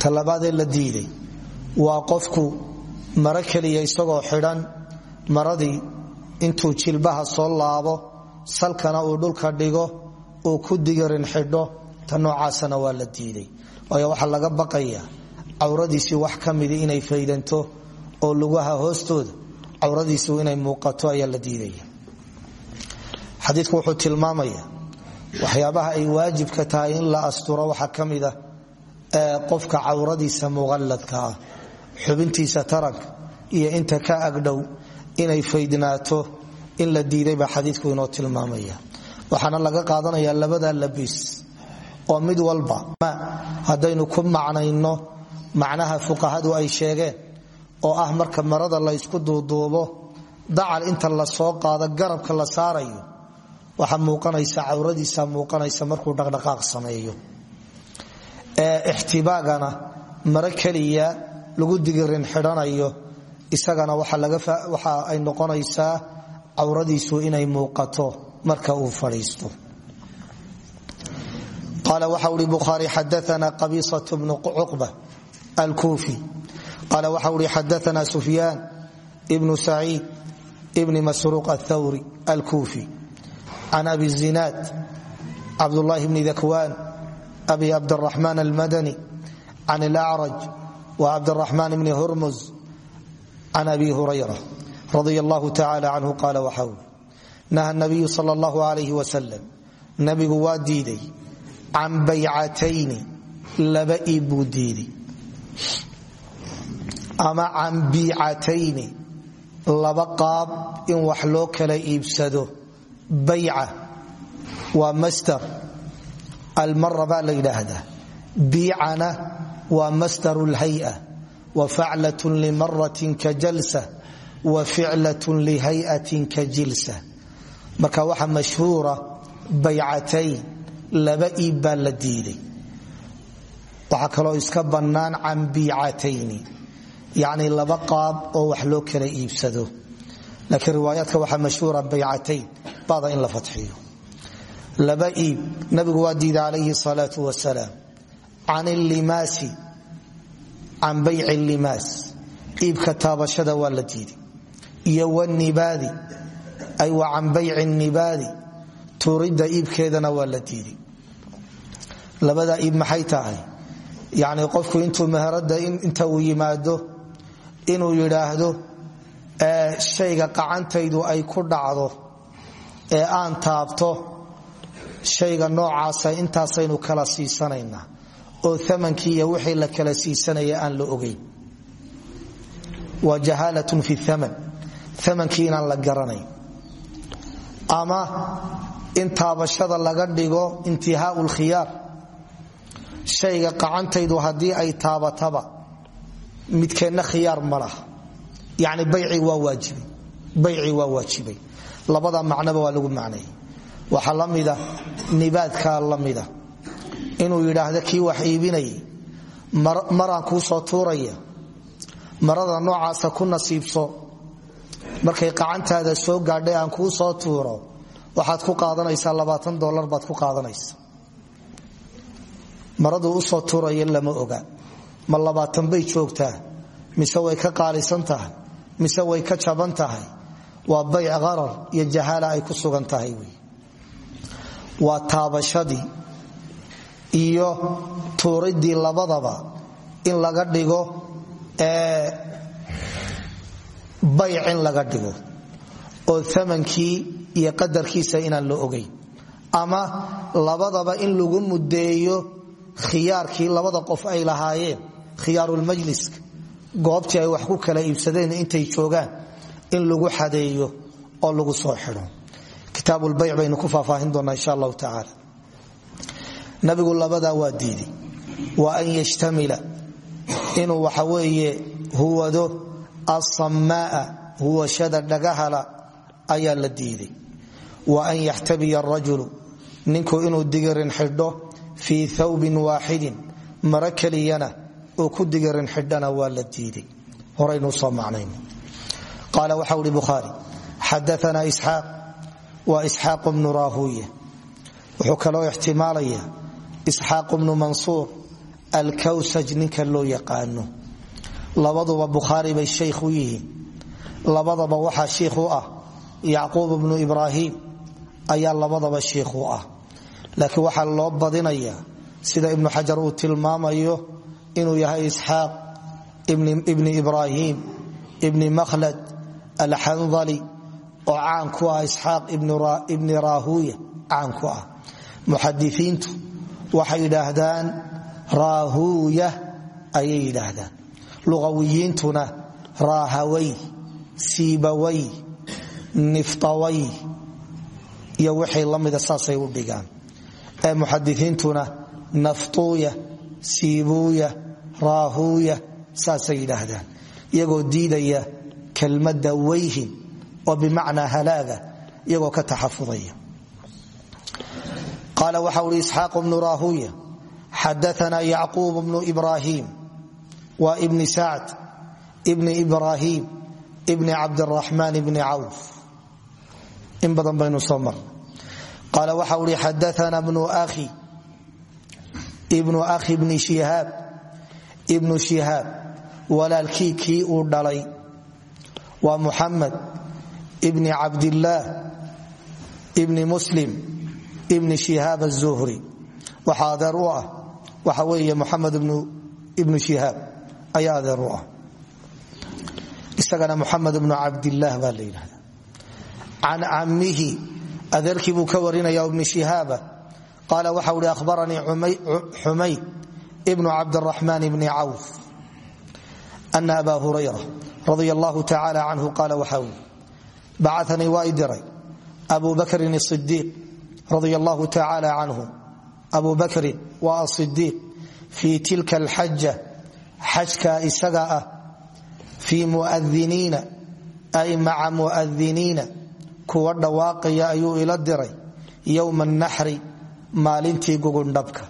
Talabaadee la diiday. Waa qofku isagoo xidhan maradii intuu jilbaha soo laabo salkana uu dhulka dhigo uu ku digirin xidho ta noocaasana waa la diiday waayo waxaa laga baqaya cawradiisii wax ka inay faydanto oo lugaha hoostooda cawradiisu inay muuqato ayaa la diidaya. Xadiidku wuxuu tilmaamaya waxyaabaha ay waajibka tahay in la asturo waxaa ka mida ee qofka cawradiisa muqalladka ah xubintiisa taranka iyo inta ka agdhow inay faydnaato in la diiday baa xadiidku inoo tilmaamaya. Waxaana laga qaadanaya labada labis oo mid walba haddaynu ku macnayno macnaha fuqahadu ay sheegeen oo ah marka marada la ysku duuduubo dacal inta la soo qaado garabka la saarayo waxaa muuqanaysa cawradiisa muuqanaysa markuu dhaqdhaqaaq sameeyo. Ixtibaagana maro keliya lagu digirin xidhanayo isagana waxa ay noqonaysaa cawradiisu inay muuqato marka uu fadhiisto. Qaala waxa ui bukhaari xadaana qabisat bnu cuqba alkuufi. Qaala waxa ui xadaana sufyaan ibnu saciid ibni masruuq athawri alkuufi. Can abi zinaad cabdulahi bni dakwaan abi cabdiraxmaan almadani can alacraj wa cabdiraxmaan bni hurmuz can abi hurayra radi allahu tacala canhu qaala waxa ui naha nabiyu sal allahu alayh wasalam nabigu waa diiday can baycatayni laba iib buu diiday ama can biicatayni laba qaab in wax loo kala iibsado bayca waa almara baa la yidhaahdaa waa masdaru lhaya wa faclatun limaratin ka jalsa wa ficlatun lihayatin ka jilsa. Marka waxa mashhuura baycatayn laba iib baa la diiday. Waxaa kaloo iska bannaan can biicatayni. Yacni laba qaab oo wax loo kala iibsado. Laakiin riwaayaadka waxaa mashhuura baycatayn bada in la fatxiyo can bayci limaas iibka taabashada waa la diiday iyo wnibaadi ay wa can bayci nibaadi tuuridda iibkeedana waa la diiday labada iib maxay tahay yacni qofku intuu meherada inta uu yimaado inuu yidhaahdo shayga qacantaydu ay ku dhacdo ee aan taabto shayga noocaasa intaasaynu kala siisanaynaa oo amankii iyo wixii la kala siisanaya aan la ogeyn. Waa jahaalatun fi aman amankii inaan la garanayn. Ama in taabashada laga dhigo intihaau lkhiyaar shayga qacantaydu haddii ay taabataba midkeenna khiyaar ma laha. Yani baycii waa waajibay labada macnoba waa lagu macnay. Waxaa la mida nibaadkaa inuu yidhaahdo kii wax iibinayay maraan kuu soo tuuraya marada noocaasa ku nasiibso markay qacantaada soo gaadhay aan kuu soo tuuro waxaad ku qaadanaysaa labaatan dolar baad ku qaadanaysa maraduu u soo tuuraya lama oga ma labaatan bay joogtaa mise way ka qaalisan tahay mise way ka jaban tahay waa bayc qarar iyo jahaala ay ku sugan tahay waa taabashadii iyo tuuridii labadaba in laga dhigo bayc in laga dhigo oo amankii iyo qadarkiisa inaan la ogayn ama labadaba in lagu mudeeyo khiyaarkii labada qof ay lahaayeen khiyaarulmajliska goobtii ay wax ku kala iibsadeen intay joogaan in lagu xadeeyo oo lagu soo xidho. Kitaabulbayc baynu ku faahfaahin doonaa insha allahu tacaala nabigu labadaa waa diiday wa an yashtamila. Inuu waxa weeye huwado asamaa'a huwashada dhagahala ayaa la diiday. Wa an yaxtabiya arajulu ninku inuu digirin xidho fii thawbin waaxidin maro keliyana ku digirin xidhana waa la diiday. Horaynuu soo macnayn qaala waxa uhi bukhaari xadaana isxaaq. Wa isxaaq bnu raahuuya. Wuxuu kaloo ixtimaalaya isxaaq bnu mansuur alkawsaj ninka loo yaqaano. Labaduba bukhaari bay shaykh u yihiin. Labadaba waxaa shiikh u ah yacquub bnu ibraahim ayaa labadaba shiikh u ah. Laakiin waxaa loo badinaya sida ibnu xajar uu tilmaamayo inuu yahay isxaaq ibni ibraahim ibni makhlad alxandali oo caan ah isxaaq ibni raahuuya caan ah. Muxadisiintu waxay yidhaahdaan raahuuya ayay yidhaahdaan. Luqawiyiintuna raahaway siibaway niftaway iyo wixii la saasay u dhigaan. Ee muxadisiintuna naftuuya siibuuya raahuuya saasay yidhaahdaan. Iyagoo diidaya kelmadda wayhin oo bimacnaa halaaga iyagoo ka taxafudaya qaala waxa ui isxaaq bnu raahuya xadaana yacquub bnu ibrahim wa bni sacd bni ibrahim bni cabdiraxmaan bni cawf in badan baynu soo mar qaala waxa ui xadaana bnu ahi ibnu akhi bni shihaab ibnu shihaab walaalkii kii uu dhalay waa muxamed ibni cabdillaah ibni muslim ibni shihaab azuhri waxaa adeer u ah waxa weeye muxamed ibnu shihaab ayaa adeer u ah. Isagana muxamed ibnu cabdillaah baa la yidhahda can cammihi adeerkii buu ka warinaya ibni shihaaba qaala waxa uhi ahbaranii xumayd ibnu aba hurayra radia allahu tacala canhu qaala waxa ui bacanii waa i diray abu bakrin radia allahu tacala canhu abu bakrin waa asidiiq fii tilka alxaja xajka isaga ah fii muadiniina ay maca muadiniina kuwa dhawaaqaya ayuu ila diray yowma naxri maalintii gugundhabka.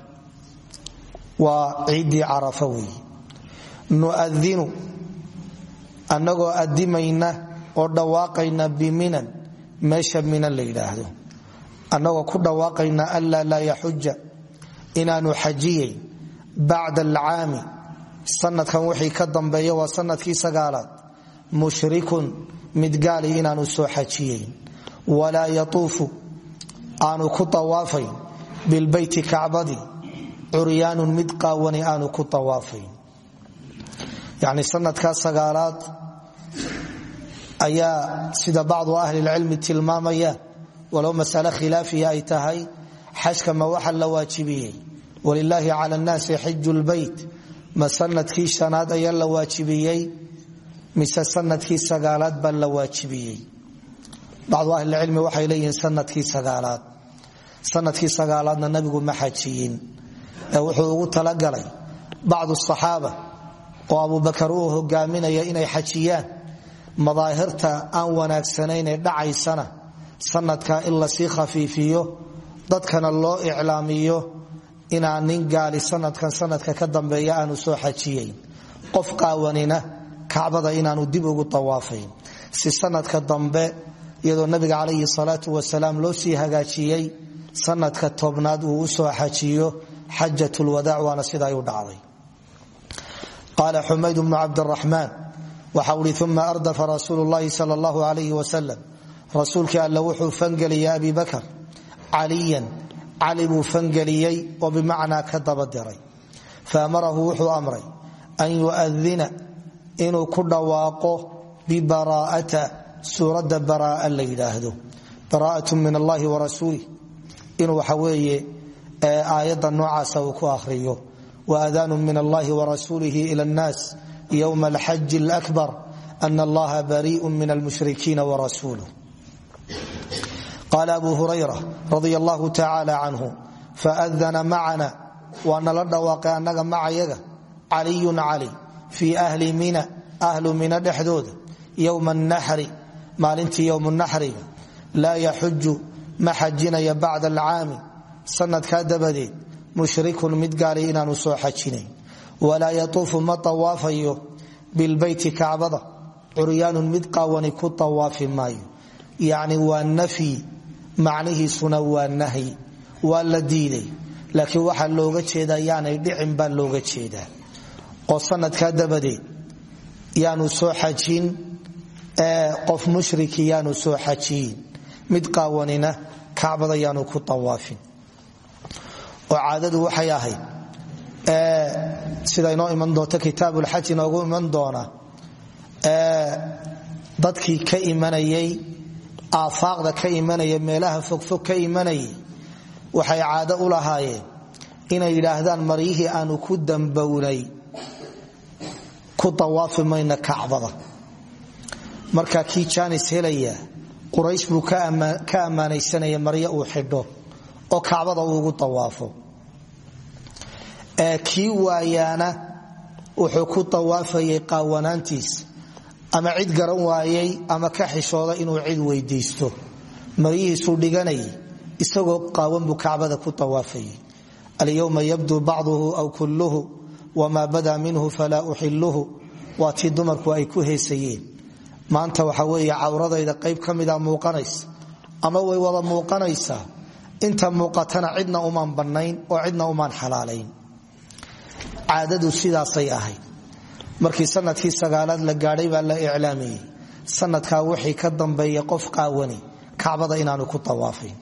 Waa ciiddii carafa weeye nuadinu annagoo adimayna oo dhawaaqayna biminan meesha minan la yidhaahdo annagoo ku dhawaaqayna anlaa laa yaxuja inaanu xajiyayn bacda alcaami. Sanadkan wixii ka dambeeya waa sannadkii sagaalaad. Mushrikun mid gaali inaanu soo xajiyayn walaa yatuufu aanu ku awaafayn bilbeyti kacbadii curyaanun mid qaawani aanu ku awaafayn yani sanadkaa sagaalaad ayaa sida bacdu ahlilcilmi tilmaamayaan walow masale khilaafiya ay tahay xajka ma waxa la waajibiyey. Walilaahi cala nnaasi xiju lbeyt ma sannadkii shanaad ayaa la waajibiyey mise sannadkii sagaalaad baa la waajibiyey. Bacdu ahlilcilmi waxay leeyihiin sannadkii sagaalaad. Sanadkii sagaalaadna nabigu ma xajiyin. Ee wuxuu ugu talagalay bacdu saxaaba oo abubakar uu hogaaminaya inay xajiyaan madaahirta aan wanaagsanayn sanadka in la sii khafiifiyo dadkana loo iclaamiyo inaan nin gaali sanadkan sanadka ka dambeeya aanu soo xajiyayn qof qaawanina kacbada inaanu dib ugu awaafayn si sanadka dambe iyadoo nabiga calayhi salaatu wasalaam loo sii hagaajiyey sanadka tobnaad uu u soo xajiyo xajat lwadaac waana sidaa u dhacday. Qaala xumayd bnu cabdiraxmaan waxa ui uma ardafa rasuulu llahi sal allahu alayh rasuulkii alle wuxuu fangeliyey abi bakar caliyan. Cali buu fangeliyey oo bimacnaa ka dabadiray faamarahu wuxuu amray an yuadina inuu ku dhawaaqo bibaraa'ata suuradda baraa'a la yidhaahdo. Bara'atu min allahi wa rasuulih inuu waxa weeye aayadda noocaasa uu ku ahriyo waadaanu min allahi warasuulihi ila nnaas ywma alxaji alakbar ana allaha bariiء min almushrikiina warasuuluh qaala abu hurayra radi allahu tacaala canhu faadana macana waa nala dhawaaqay annaga macayaga caliyun cali fii ahli mina ahlu mina dhexdooda yowma naxri maalintii yowmu naxriga laa yaxuju ma xajinaya bacda alcaami sanadkaa dabadeed mushrikun mid gaali inaanu soo xajinayn walaa yatuufu ma awaafayo bilbeyti kacbada curyaanun mid qaawani ku awaafi maayo yacni waa nafyi macnihiisuna waa nahyi waa la diiday laakiin waxaa looga jeedaa yaanay dhicin baa looga jeedaa. Oo sanadkaa dabadeed yaanu soo xajin qof mushriki yaanu soo xajiyin mid qaawanina kacbada yaanu ku awaafin oo caadadu waxay ahayd sida inoo iman doonto kitaabulxaj inoogu iman doona dadkii ka imanayay aafaaqda ka imanaya meelaha fogfog ka imanayay waxay caado u lahaayeen inay yidhaahdaan maryihii aanu ku dambownay ku awaafi mayna kacbada. Marka kii helaya quraysh buu ka ammaanaysanaya maryo uu xidho oo kacbada uugu tawaafo kii waayaana wuxuu ku tawaafayay qaawanaantiisa ama cid garan waayay ama ka xishooda inuu cid weydiisto maryihiisuu dhiganayay isagoo qaawan buu kacbada ku tawaafayay alyowma yabduu bacduhu aw kulluhu wmaa bada minhu falaa uxiluhu waa tii dumarku ay ku heesayeen. Maanta waxa weeye cawradayda qayb ka mida muuqanaysa ama way wada muuqanaysaa inta muuqatana cidna umaan bannayn oo cidna umaan xalaalayn. Caadadu sidaasay ahayd markii sannadkii sagaalaad la gaadhay baa la iclaamiyey. Sanadkaa wixii ka dambeeya qof qaawani kacbada inaanu ku tawaafayn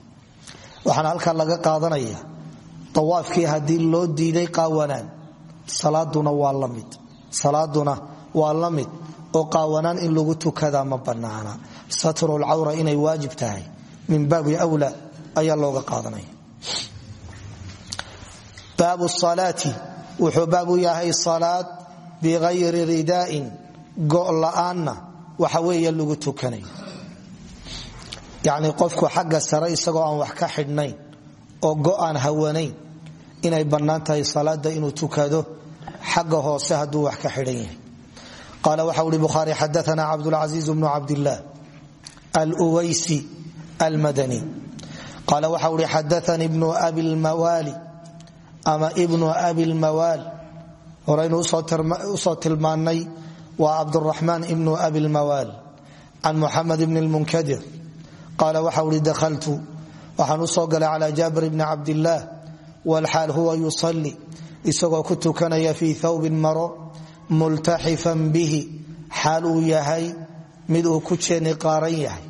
waxaana halkaa laga qaadanaya tawaafkii haddii loo diiday qaawanaan salaaduna waa la mid. Salaaduna waa la oo qaawanaan in lagu tukadaa ma bannaana. Satrulcawra inay waajib tahay min baabi wla ayaa looga qaadanaya. Baabu salaati wuxuu baab yahay salaad biayri ridaain go' la'aanna waxa weeye lagu tukanayo yacni qofku xagga sare isagoo aan wax ka xidhnayn oo go'aan hawanayn inay bannaan tahay salaada inuu tukado xagga hoose hadduu wax ka xidhan yahay. Qaala waxa uhi bukhaari xadaana cabdulcasiiz bnu cabdillaah alwaysi almadani. Qaala waxa uhi xadaanii bnu abi lmawaali ama ibnu abi lmawaal horaynu u soo tilmaannay waa cabduraxmaan ibnu abi lmawaal can muxamed bni lmunkadir qaala waxa uhi dahaltu waxaan u soo galay cala jaabir bni cabdillaah wlxaal huwa yusalli isagoo ku tukanaya fii thawbin maro multaxifan bihi. Xaal uu yahay mid uu ku jeeni qaaran yahay.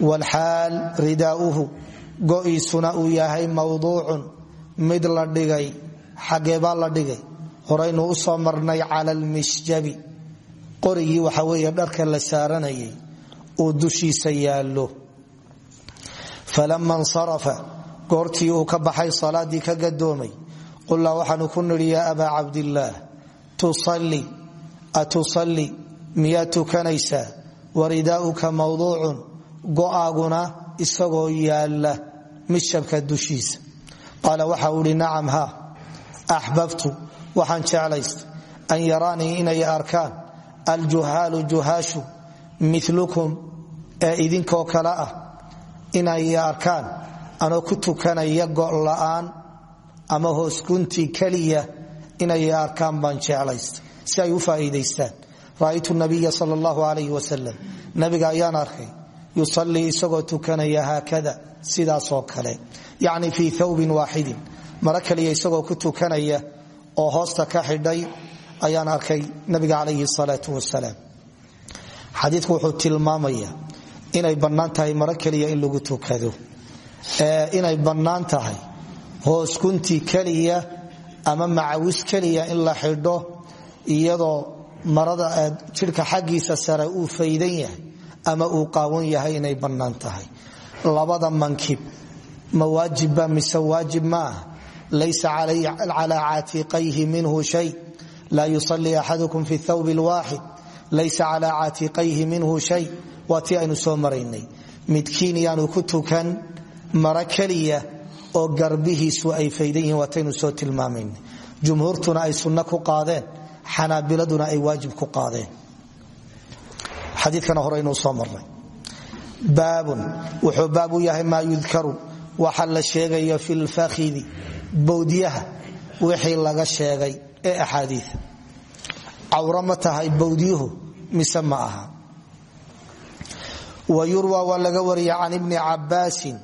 Wlxaal ridaauhu go'iisuna uu yahay mawduucun. Mid la la dhigay horaynu u soo marnay cala lmishjabi qorigii waxa weeye dharka la saaranayay uu dushiisa yaallo. Falama nsarafa goortii uu ka baxay salaadii ka gadoomay qulnaa waxaanu ku nidhi yaa abaa cabdillaah tusalli atusalli miyaad tukanaysaa waridaauka mawduucun go'aaguna isagoo yaalla mishabka dushiisa. Qaala waxa uu ihi nacam ha axbabtu waxaan jeclaysta an yaraanii inay arkaan aljuhaalu juhaashu milukum ee idinkoo kale ah. Inay arkaan anoo ku tukanaya go'la'aan ama hoosguntii keliya inay arkaan baan jeclaysta si ay u faa'iidaystaan. Ra'aytu nabiya sal allahu alayh wasalam nabiga ayaan arkay yusallii isagoo tukanaya haakada sidaasoo kale. Yacni fii thawbin waaxidin maro kaliya isagoo ku tukanaya oo hoosta ka xidhay ayaan arkay nabiga calayhi salaau wasalaam xadiidku wuxuu tilmaamaya inay bannaan tahay maro keliya in lagu tukado inay bannaan tahay hoos gunti keliya ama macawis keliya in la xidho iyadoo marada jidhka xaggiisa sare uu faydan yahay ama uu qaawan yahay inay bannaan tahay. Labada mankib ma waajibba mise waajib ma ah laysa calaa caatiqayhi minhu shay laa yusalii axadukum fi thawb lwaaxid laysa calaa caatiqayhi minhu shay. Waa tii aynu soo maraynay. Midkiin yaanu ku tukan maro keliya oo garbihiisu ay faydan yihiin waataynu soo tilmaamayn jumhuurtuna ay sunno ku qaadeen xanaabiladuna ay waajib ku qaadeen. Xadiikana horeynuu soo marnay. Baabun wuxuu baab u yahay maa yudkaru waxa la sheegayo fi lfakhidi bowdyaha wixii laga sheegay ee axaadiia cawro ma tahay bowdyuhu mise ma aha? Wa yurwa waa laga wariya can ibni cabaasin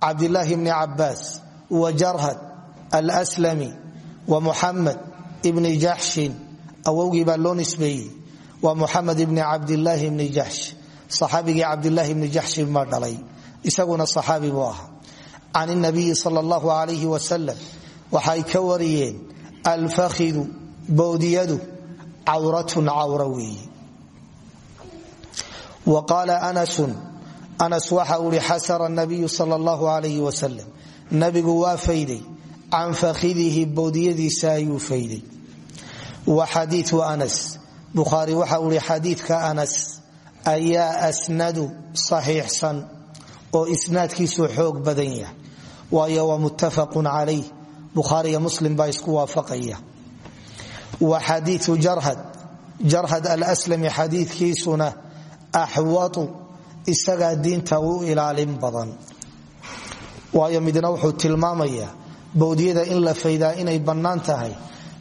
cabdilaahi bni cabaas wa jarhad alslami wa muxamed ibni jaxshin awowgii baa loo nisbeeyey wa muxamed ibni cabdilaahi bni jaxsh saxaabigii cabdilaahi bni jaxshin baa dhalay isaguna saxaabi buu ahaa can nabiyi sal allahu alayh wasalam waxay ka wariyeen alfakhidu bowdiyadu cawratun cawra weeye wa qaala anasun anas waxa ihi xasara nabiyu sal allahu alayh wasalam nabigu waa fayday can fakhidihi bowdiyadiisa ayuu fayday wa xadiiu anas bukhaari waxa saxiixsan oo isnaadkiisu xoog badan yahay. Waayo waa muttafaqun calayh. Bukhaariyo muslim baa isku waafaqaya. Wa xadiiu jarhad. Jarhad alslami xadiidkiisuna axwatu. Isagaa diinta u ilaalin badan. Waayo midna wuxuu tilmaamayaa bowdiyada in la faydaa inay bannaan tahay.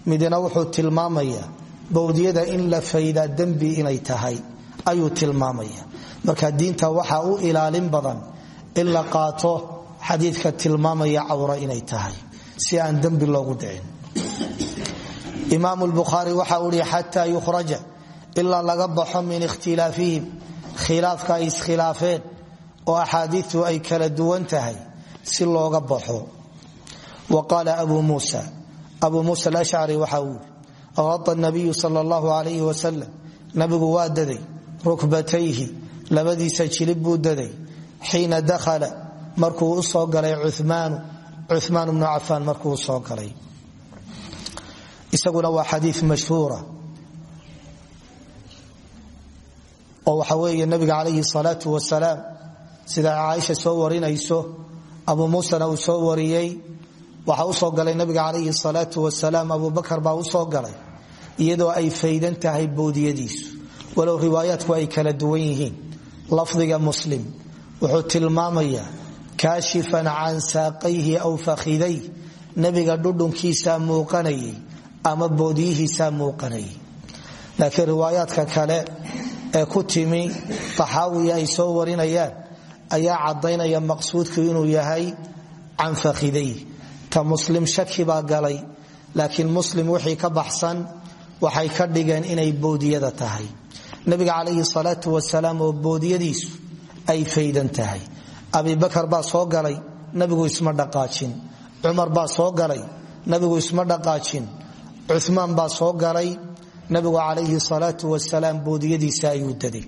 Midna wuxuu tilmaamayaa bowdiyada in la faydaa dembi inay tahay. Ayuu tilmaamaya marka diinta waxaa u ilaalin badan in la qaato xadiidka tilmaamaya cawra inay tahay si aan dembi loogu dhicin. Imaam lbukhaari waxa ihi xataa yukhraja ilaa laga baxo min ikhtilaafihim khilaafka ay iskhilaafeen oo axaadiitu ay kala duwan tahay si looga baxo. Wa qaala abu muusa abu muusa alashcari waxa uu yii rada nabiyu sal allahu alayh nabigu waa daday rukbatayhi labadiisa jilib buu daday xiina dakhala markuu u soo galay cumaan bnu cafaan markuu u soo galay. Isaguna waa xadii mashhuura. Oo waxa weeye nabiga calayhi salaau wasalaam sida caaisha soo warinayso abu muusana uu soo wariyey waxa u soo galay nabiga calayhi salaau wasalaam abubakar baa u soo galay iyadoo ay faydan tahay boodiyadiisu. Walow riwaayaadku ay kala duwan yihiin lafdiga muslim wuxuu tilmaamayaa kaashifan can saaqayhi aw fakhiday. Nabiga dhudhunkiisaa muuqanayay ama boodiyihiisaa muuqanayay laakiin riwaayaadka kale ee ku timi taxaawiya ay soo warinayaan ayaa caddaynaya maqsuudku inuu yahay can fakhiday. Ta muslim shaki baa galay laakiin muslim wixii ka baxsan waxay ka dhigeen inay boodiyada tahay. Nabiga calayhi salaatu wasalaam oo boodiyadiisu ay faydan tahay. Abibakar baa soo galay nabigu isma dhaqaajin. Cumar baa soo galay nabigu isma dhaqaajin. Cumaan baa soo galay nabigu calayhi salaatu wasalaam boodiyadiisa ayuu daday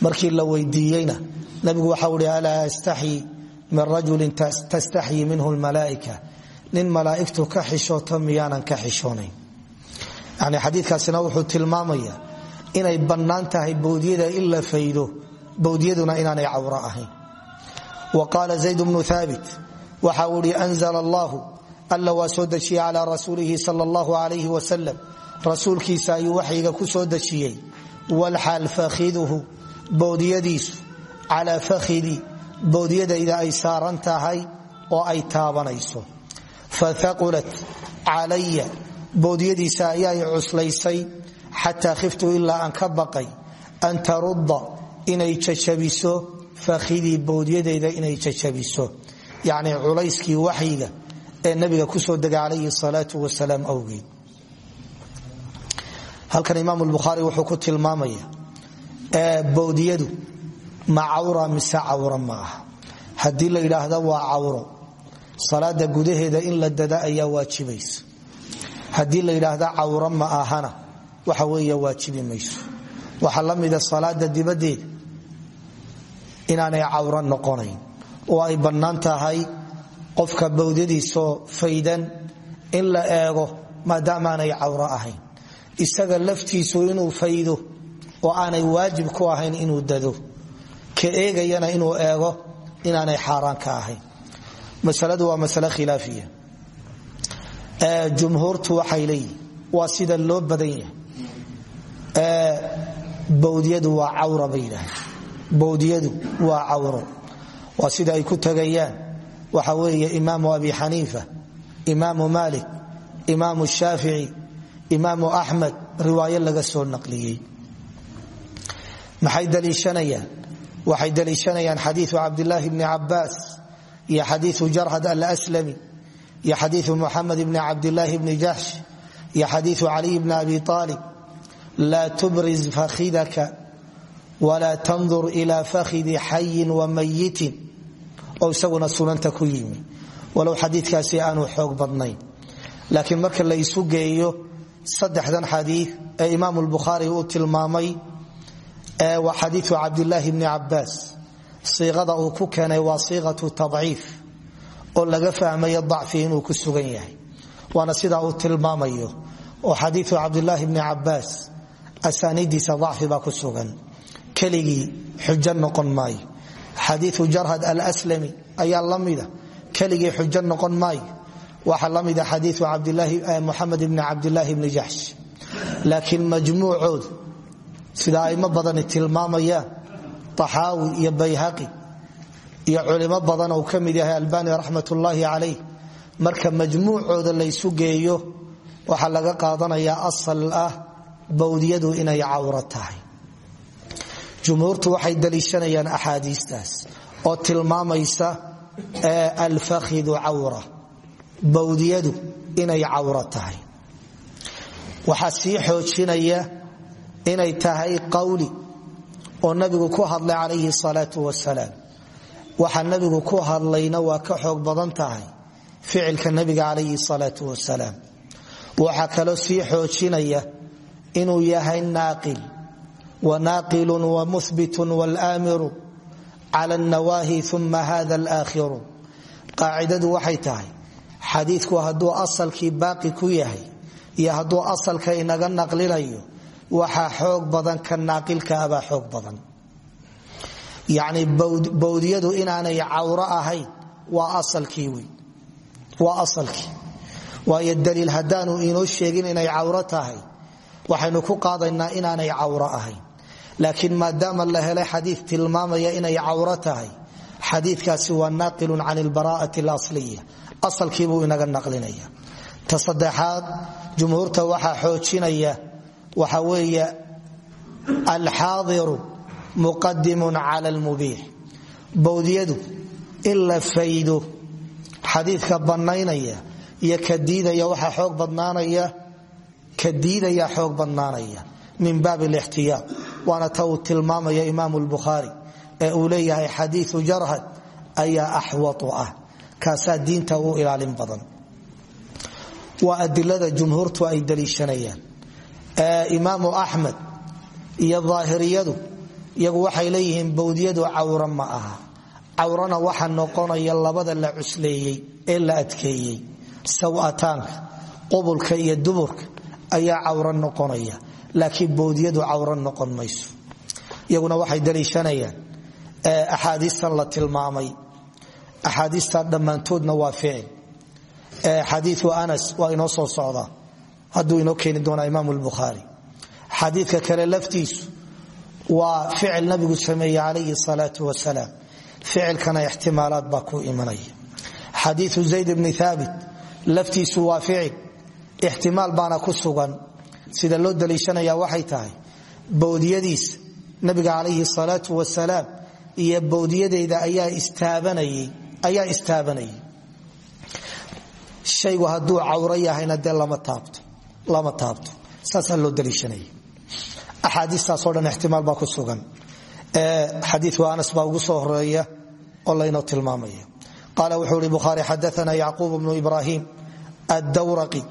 markii la weydiiyeyna nabigu waxau hi alaa astaxyi min rajulin tastaxyi minhu lmalaaika nin malaaigtu ka xishooto miyaanan ka xishoonayn. Yani xadiikaasina wuxuu tilmaamaya inay bannaan tahay bowdiyada in faydo bowdiyaduna inaanay cawro ahayn. Wa qaala zayd bnu haabit waxa uu ihi anzla allahu alla waa soo dejiyey calaa rasuulihi sal allahu alayh wasalam rasuulkiisa ayuu waxyiga ku soo dejiyey. Walxaal fakhiduhu bowdiyadiisu calaa fakhidii bowdiyadayda ay saaran tahay oo ay taabanayso. Fathaqulat calaya bowdiyadiisa ayaay cuslaysay xataa khiftu ilaa aan ka baqay an tarudda inay jajabiso fakhidii bowdiyadayda inay jajabiso. Yacnii culayskii waxyiga ee nabiga ku soo dega calayhi salaau wasalaam awgeed. Halkan imaam bukhaari wuxuu ku tilmaamaya bowdiyadu ma cawra mise cawra ma aha. La yidhaahda waa cawro salaada gudaheeda in la dada ayaa waajibaysa. Haddii la yidhaahda cawro ma ahana waxa weeye waajibi mayso. Waxaa salaada dibadeeda inaanay cawro noqonayn. Oo ay bannaan tahay qofka bowdadiisoo faydan in la eego maadaamaanay cawro ahayn. Isaga laftiisu inuu faydo oo aanay waajib ku ahayn inuu dado. Ka eegayana inuu eego inaanay xaaraan ka ahayn. Masaladu waa masale khilaafiya. Jumhuurtu waxay leeyihiin waa sida loo badan yahay. Bowdiyadu waa cawra bay yidhaahdeen bowdiyadu waa cawro waa sida ay ku tagayaan. Waxa weeye imaamu abi xaniifa imaamu malik imaamu shaafici imaamu axmed riwaayo laga soo naqliyey. Maxay daliishanayaan? Waxay daliishanayaan xadiiu cabdilaahi bni cabaas iyo xadiiu jarhad alslami iyo xadiiu muxamed bni cabdilaahi bni jaxsh iyo xadiiu caliy bni abi aalib laa tubriz fakhidaka walaa tandur ila fakhidi xayin wamayitin oo isaguna sunanta ku yimi. Walow xadiikaasi aanu xoog badnayn. Laakiin marka la isu geeyo saddexdan xadii ee imaam lbukhaari uu tilmaamay waa xadiiu cabdilaahi bni cabaas siiqada uu ku keenay waa siiqatu tadciif oo laga fahmayo dacfi inuu ku sugan yahay. Waana sidaa uu tilmaamayo oo xadiiu cabdilaahi keligii xujo noqon maayo. Xadiiu jarhad alslami ayaa la mida keligii xujo noqon maayo. Waxaa la mida xadiiu muxamed bni cabdilaahi bni jaxsh laakiin majmuucoodu sida aimo badani tilmaamayaan taxaawi iyo bayhaqi iyo culimo badan ou ka yahay albani raxmat ullaahi calayh. Marka majmuucooda laysu geeyo waxaa laga qaadanayaa asal ah bowdiyadu inay cawro tahay jumhuurtu waxay daliishanayaan axaadiistaas oo tilmaamaysa alfakhidu cawra bowdiyadu inay cawro tahay. Waxaa sii xoojinaya inay tahay qawli oo nabigu ku hadlay calayhi salaau wasalaam. Waxa nabigu ku hadlayna waa ka xoog badan tahay ficilka nabiga calayhi salaau wasalaam. Waxaa kaloo sii xoojinaya inuu yahay naaqil wanaaqilu wamuhbitun walaamiru cala nawaahi uma hada alaakhiru qaacidadu waxay tahay xadiidku hadduu asalkii baaqi ku yahay iyo hadduu asalka inaga naqlinayo waxaa xoog badan ka naaqilka abaa xoog badan. Yacni bowdiyadu inaanay cawro ahayn waa asalkii wey waa asalkii. Waayo daliil haddaanu inoo sheegin inay cawro tahay waxaynu laakiin maadaama la helay xadii tilmaamaya inay cawro tahay xadiikaasi waa naaqilun can ilbara'ati alasliya. Asalkiibuu inaga naqlinaya. Ta saddexaad jumhuurta waxaa xoojinaya waxa weeye alxaadiru muqadimun cala almubiix. Bowdyadu in la faydo xadiidka bannaynaya iyo ka diidaya waxaa xoog badnaanaya ka diidaya xoog min baab lixtiyaad waana ta uu tilmaamaya imaamu lbukhaari ee uu leeyahay xadiiu jarhad ayaa axwatu ah kaasaa diinta u ilaalin badan. Waa adilada jumhuurtu ay daliishanayaan. Imaamu axmed iyo daahiriyadu iyagu waxay leeyihiin bowdiyadu cawro ma aha. Cawrona waxa noqonaya labada la cusleeyey ee la adkeeyey. Sawataanka qubulka iyo duburka ayaa cawro noqonaya laakiin bowdiyadu cawro noqon mayso. Iyaguna waxay daliishanayaan axaadiistan la tilmaamay. Axaadiista dhammaantoodna waa ficil xadiiu anas waa inoo soo socdaa hadduu inoo keeni doonaa imaam lbukhaari xadiidka kale laftiisu waa ficil nabigu sameeye calayhi salaau wasalaam. Ficilkana ixtimaalaad baa ku imanaya. Xadiiu zayd bni thaabit laftiisu waa ficil ixtimaal baana ku sugan sida loo daliishanaya waxay tahay bowdiyadiisa nabiga calayhi salaau wasalaam iyo bowdiyadeyda ayaa istaabanayay shaygu hadduu cawro yahayna dee lama taabto saasaa loo daliishanaya axaadiistaasoo dhan ixtimaal baa ku sugan. Xadiiu anas baa ugu soo horreeya oo laynoo tilmaamaya. Qaala wuxuu ihi bukhaari xadaana yacquub bnu ibrahim addawraqi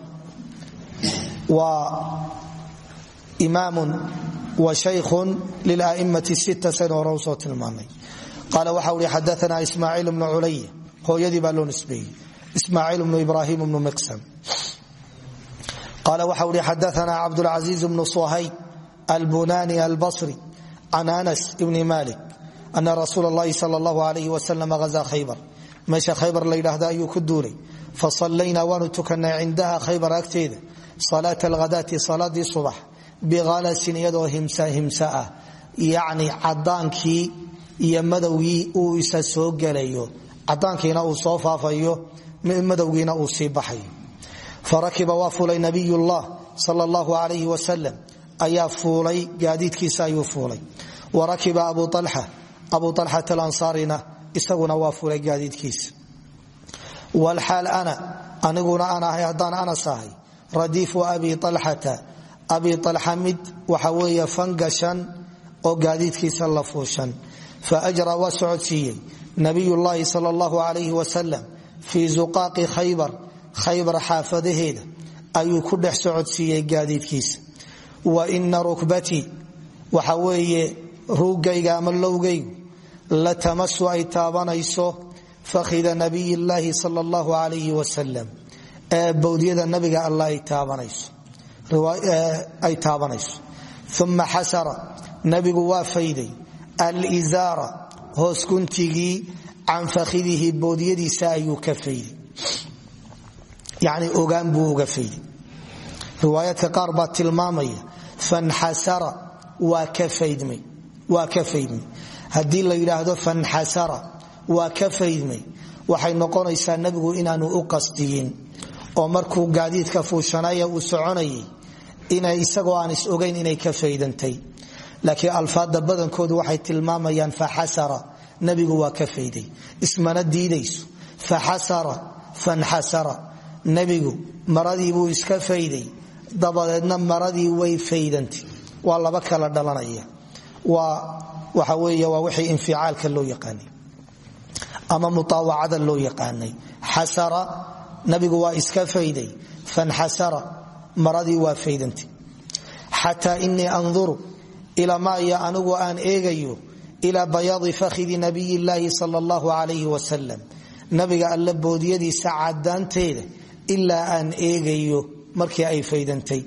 waa imaamun wa shaykhun lila'immati sita san hore u soo tilmaanay qaala waxau ihi xadaana ismaaciil bnu culaya hooyadii baa loo nisbeeyey. Ismaaciil bnu ibrahim bnu miqsam. Qaala waxau ihi xadaana cabdulcaziiz bnu suhayb albunani albasri can anas bni malik ana rasuul اllahi sal اllahu alayh wasalam hazaa khaybar. Meesha khaybar la yidhaahda ayuu ku duulay. Fasallaynaa waanu tukanay cindaha khaybar agteeda salaata alghadaati salaadii subax bikhalasin iyadoo himsa himsa ah yacni cadaankii iyo madowgii uu isa soo gelayo cadaankiina uu soo faafayo madowgiina uu sii baxayo farakiba waa fulay nabiy llah sal اllahu alayh wasalam ayaa fuulay gaadiidkiisa ayuu fuulay wa rakiba abu alxa abu alxata alansaarina isaguna waa fuulay gaadiidkiisa wlxaal ana aniguna anas ahay radiifu abi alxata abi alxa mid waxa weeye fangashan oo gaadiidkiisa la fuushan. Faajra waa socodsiiyey nabiy llaahi sal allahu alayh wasalam fii zuqaaqi khaybar khaybar xaafadaheeda ayuu ku dhex socodsiiyey gaadiidkiisa. Wa ina rukbatii waxa weeye ruugayga ama lowgaygu la tamasu ay taabanayso fakhida nabiy llaahi sal allahu alayh wasalam ee bowdyada nabiga alla ay taabanayso. Uma xasara. Nabigu waa fayday. Alizaara. Hoos guntigii can fakhidihi boodyadiisa ayuu ka fayday. Yani ogaan buu uga fayday. Riwaayaadka qaar baa tilmaamaya fanxasara waa ka faydmay. Haddii la yidhaahdo fanxasara waa ka faydmay. Waxay noqonaysaa nebigu inaanu u qasdiyin oo markuu gaadiidka fuushanaya uu soconayay ina isagoo aan is ogayn inay ka faydantay. Laakiin alfaada badankoodu waxay tilmaamayaan faxasara nebigu waa ka fayday. Ismana diidayso. Faxasara fanxasara nebigu maradiibuu iska fayday. Dabadeedna maradii way faydantay. Waa laba kala dhalanaya. Waxa wey waa wixii inficaalka loo yaqaanay ama muaawacada loo yaqaanay. Xasara nabigu waa iska fayday. Fanxasara maradii waa faydantay. Xataa inii anduru ila maya anigu aan eegayo ila bayaadi fakhidi nabiy llaahi sal allahu alayh wasalam nabiga alla boodiyadiisa cadaanteeda ilaa aan eegayo markii ay faydantay.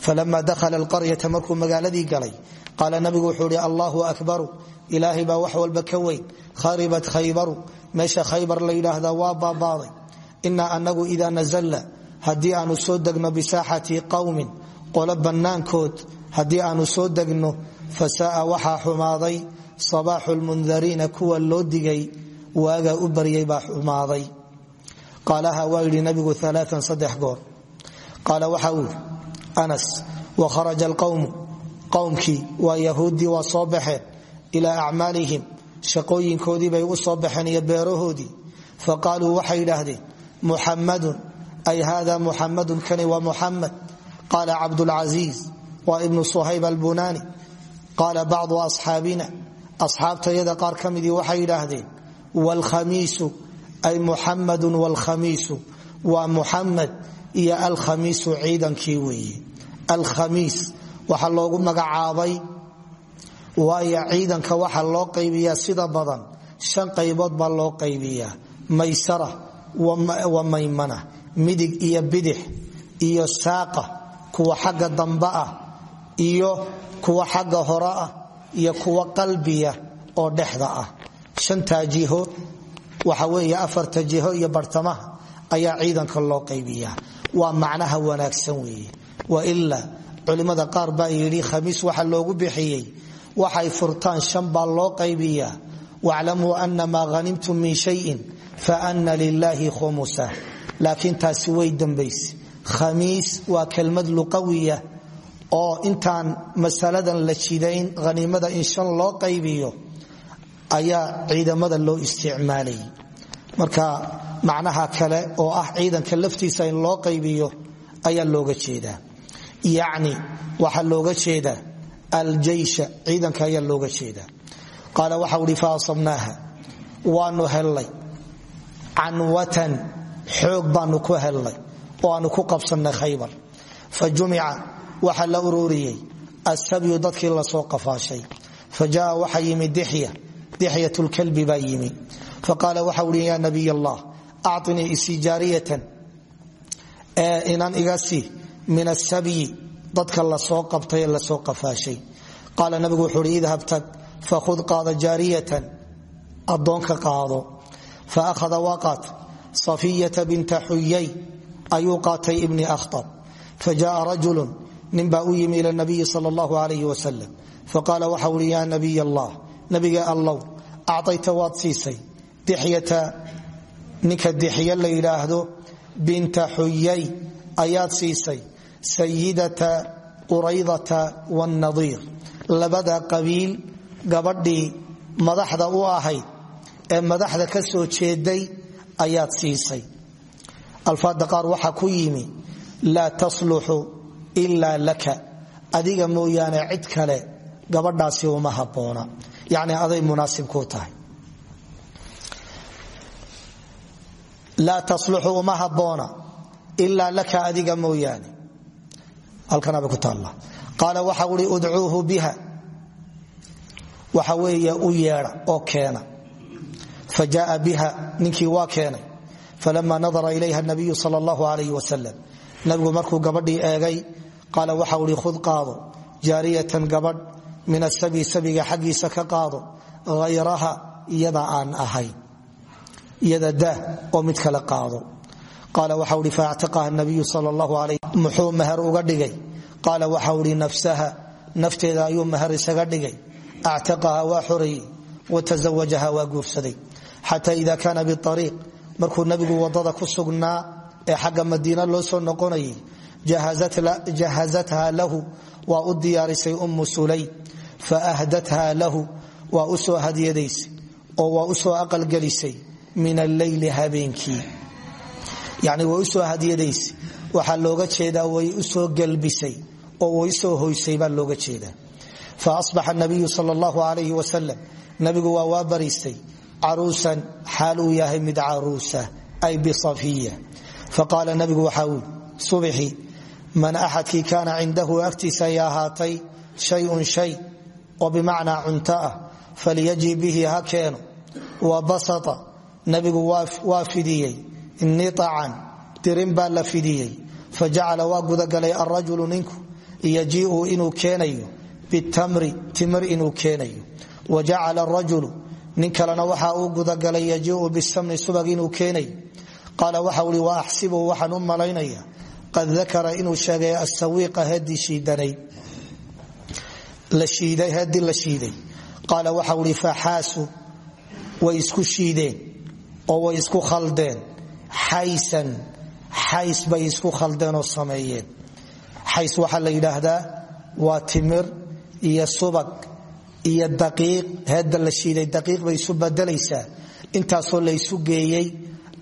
Falama dakhala alqaryata markuu magaaladii galay qaala nabigu wuxuu allahu akbaru ilaahay baa wax walba ka weyn. Kharibat khaybaru. Meesha khaybar la yidhaahdaa waa baabaaday inaa anagu idaa nazalna haddii aanu soo degno bisaaxati qowmin qolo bannaankood haddii aanu soo degno fasaaa waxaa xumaaday sabaaxu lmundariina kuwa loo digay waagaa u baryay baa xumaaday. Qaalaha waa yidhi nabigu alaaan saddex goor. Qaala waxa uu anas wakharaja alqowmu qowmkii waa yahuuddii waa soo baxeen ilaa acmaalihim shaqooyinkoodii bay u soo baxeen iyo beerahoodii. Faqaaluu waxay yidhaahdeen muxammadun ay hada muxammadun kani waa muxamed qaala cabdulcasiis waa ibnu suhayb albunaani qaala bacdu asxaabina asxaabtayada qaar ka midii waxay yidhaahdeen wlkhamiisu ay muxammadun wlkhamiisu waa muxamed iyo alkhamiisu ciidankii weeye. Alkhamiis waxaa loogu magacaabay waayo ciidanka waxaa loo qaybiyaa sida badan shan wa maymana midig iyo bidix iyo saaqa kuwa xagga dambe ah iyo kuwa xagga hore ah iyo kuwa qalbiya oo dhexda ah. Shantaa jiho waxa weeye afarta jiho iyo bartamaha ayaa ciidanka loo qaybiyaa. Waa macnaha wanaagsan weeye. Wailaa culimmada qaar baa yidhi khamiis waxa loogu bixiyey waxay furtaan shan baa loo qaybiyaa. Waclamuu ana maa hanimtum min shayin faana lilaahi khumusa. Laakiin taasi way dambayse khamiis waa kelmad luqawiya oo intaan masaladan la jidayn haniimada in shan loo qaybiyo ayaa ciidamada loo isticmaalayay marka macnaha kale oo ah ciidanka laftiisa in loo qaybiyo ayaa looga jeedaa. Yacni waxaa looga jeedaa aljeysha ciidanka ayaa looga jeedaa. Qaala waxau hi faasabnaaha waanu hellay canwatan xoog baanu ku hellay oo aanu ku qabsannay khaybar. Fa jumica waxa la ururiyey dadkii la soo qafaashay. Fa jaa waxa yimi dixya dixyat lkalbi baa yimi. Faqaala waxa uhi ya nabiy allah acطinii isii inan iga min asabyi dadka la soo qabtay ee la soo qafaashay. Qaala nabigu wuxuu uhi idhab tag fakhud qaada jaariyatan qaado faahada waa qaatay safiyata binta xuyay ayuu qaatay ibni ahtab fajaaa rajulu ninbaa u yimi ila nabiyi sal allahu alayh wasalam faqaala waxau ihi yaa nabiy allah nabiga allow acayta waad siisay dixyata ninka dixya la yidhaahdo binta xuyay ayaad siisay sayidata quraydata wanadiir ee madaxda ka soo jeeday ayaad siisay. Alfaada qaar waxaa ku yimi laa tasluxu ilaa laka. Adiga mooyaane cid kale gabadhaasi uma habboona yacni aday munaasib kuu tahay. Laa tasluxu uma habboona ilaa laka adiga mooyaane. Halkanaba ku taalla. Qaala waxa uhi udcuuhu biha. Waxa weeye u yeedha oo keena fa jaaa biha ninkii waa keenay. Falama nadara ilayha nabiyu sal allahu alayh wasalam nabigu markuu gabadhii eegay qaala waxa uhi khud qaado jaariyatan gabadh min asabi sabiga xaggiisa ka qaado hayraha iyada aan ahayn iyada daa oo mid kale qaado. Qaala waxau hi faactaqaha nabiyu sal llahu alayh muxuu meher uga dhigay? Qaala waxau hi nafsaha nafteeda ayuu waa guursaday xata ida kaana biariiq markuu nabigu waddada ku sugnaa ee xagga madiina loo soo noqonayay jahazatha lahu waa u diyaarisay ummu sulay faahdatha lahu waa u soo hadiyadaysay oo waa u soo aqalgelisay min alleyli habeenkii. Yani way u soo hadiyadaysay waxaa looga jeedaa way u soo gelbisay oo way u soo hoysay baa looga jeedaa. Fa asbaxa nabiyu sal allahu alayh wasalam nabigu waa waa bariistay caruusan xaal uu yahay mid caruusa ay bisafiya faqaala nabigu waxaa ui subxi man axadkii kaana cindahu agtiisa ay ahaatay shayun shay oo bimacnaa cunto ah falyaji bihi ha keeno wa basata nabigu waa fidiyey niacan dirin baa la fidiyey fajacala waa gudagalay alrajulu ninku yajiiu inuu keenayo bitamri timir inuu keenayo wa jacala arajulu nin kalena waxa uu gudagalay yajiiu bisamni subag inuu keenayo qaala waxa ui wa axsibu waxaan u malaynaya. Qad dakara inuu sheegay asawiiqa heedii la shiiday qaala waxa ui faxaasu way isku shiideen oo way isku khaldeen. Xaysan xays bay isku khaldeen oo sameeyeen. Xays waxaa la yidhaahdaa waa timir iyo subag iyo heedda la shiiday daqiiq bay isu badelaysaa. Intaasoo la ysu geeyey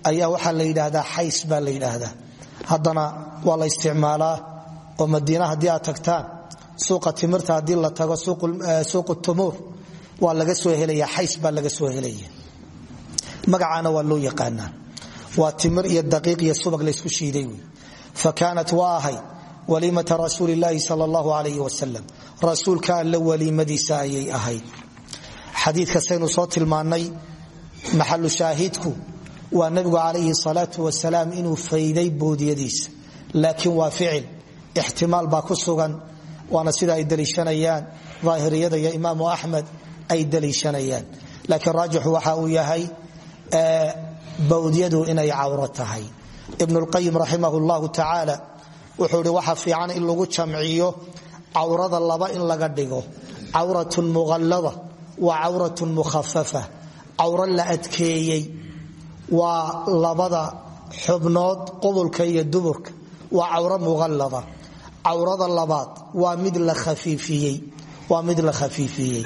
ayaa waxaa la yidhaahdaa xays baa la yidhaahdaa. Haddana waa la isticmaalaa oo madiina haddii aad tagtaan suuqa timirta haddii la tago suuqu tumuur waa laga soo helaya xays baa laga soo helaya. Magacaana waa loo yaqaanaa. Waa timir iyo daqiiq iyo subag laysku shiiday wey fa kaanat waa waliimata rasuuli illaahi sal allahu alayh wasalam rasuulka alle waliimadiisa ayay ahayd. Xadiidka saynu soo tilmaannay maxalu shaahidku waa nabigu calayhi salaatu wasalaam inuu fayday boodiyadiisa. Laakiin waa ficil ixtimaal baa ku sugan waana sida ay daliishanayaan. Aahiriyada iyo imaamu axmed ay daliishanayaan. Laakiin raajixu waxa uu yahay bawdyadu inay cawro tahay. Ibnulqayim raximah llahu wuxuu hi waxa fiican in lagu jamciyo cawrada laba in laga dhigo. Cawratun muqallada wa cawratun mukhafafa cawro la adkeeyey waa labada xubnood qubulka iyo duburka waa cawro muqallada. Cawrada labaad waa mid la khafiifiyey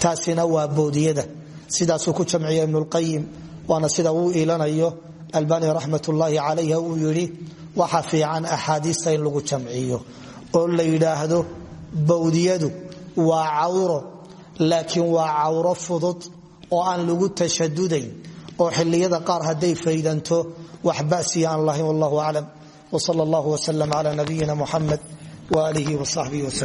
taasina waa boodiyada. Sidaasuu ku jamciya ibnulqayim waana sida uu iilanayo albani raxmat ullaahi calayh uu yidhi waxa fiican axaadiista in lagu jamciyo oo la yidhaahdo bawdiyadu waa cawro laakiin waa cawro fudud oo aan lagu tashadudayn oo xiliyada qaar hadday faydanto wax basiya aan lahayn wallahu aclam. Wsal allah wslm cla nabiyina muxamed waalihi wsaxbihi wslm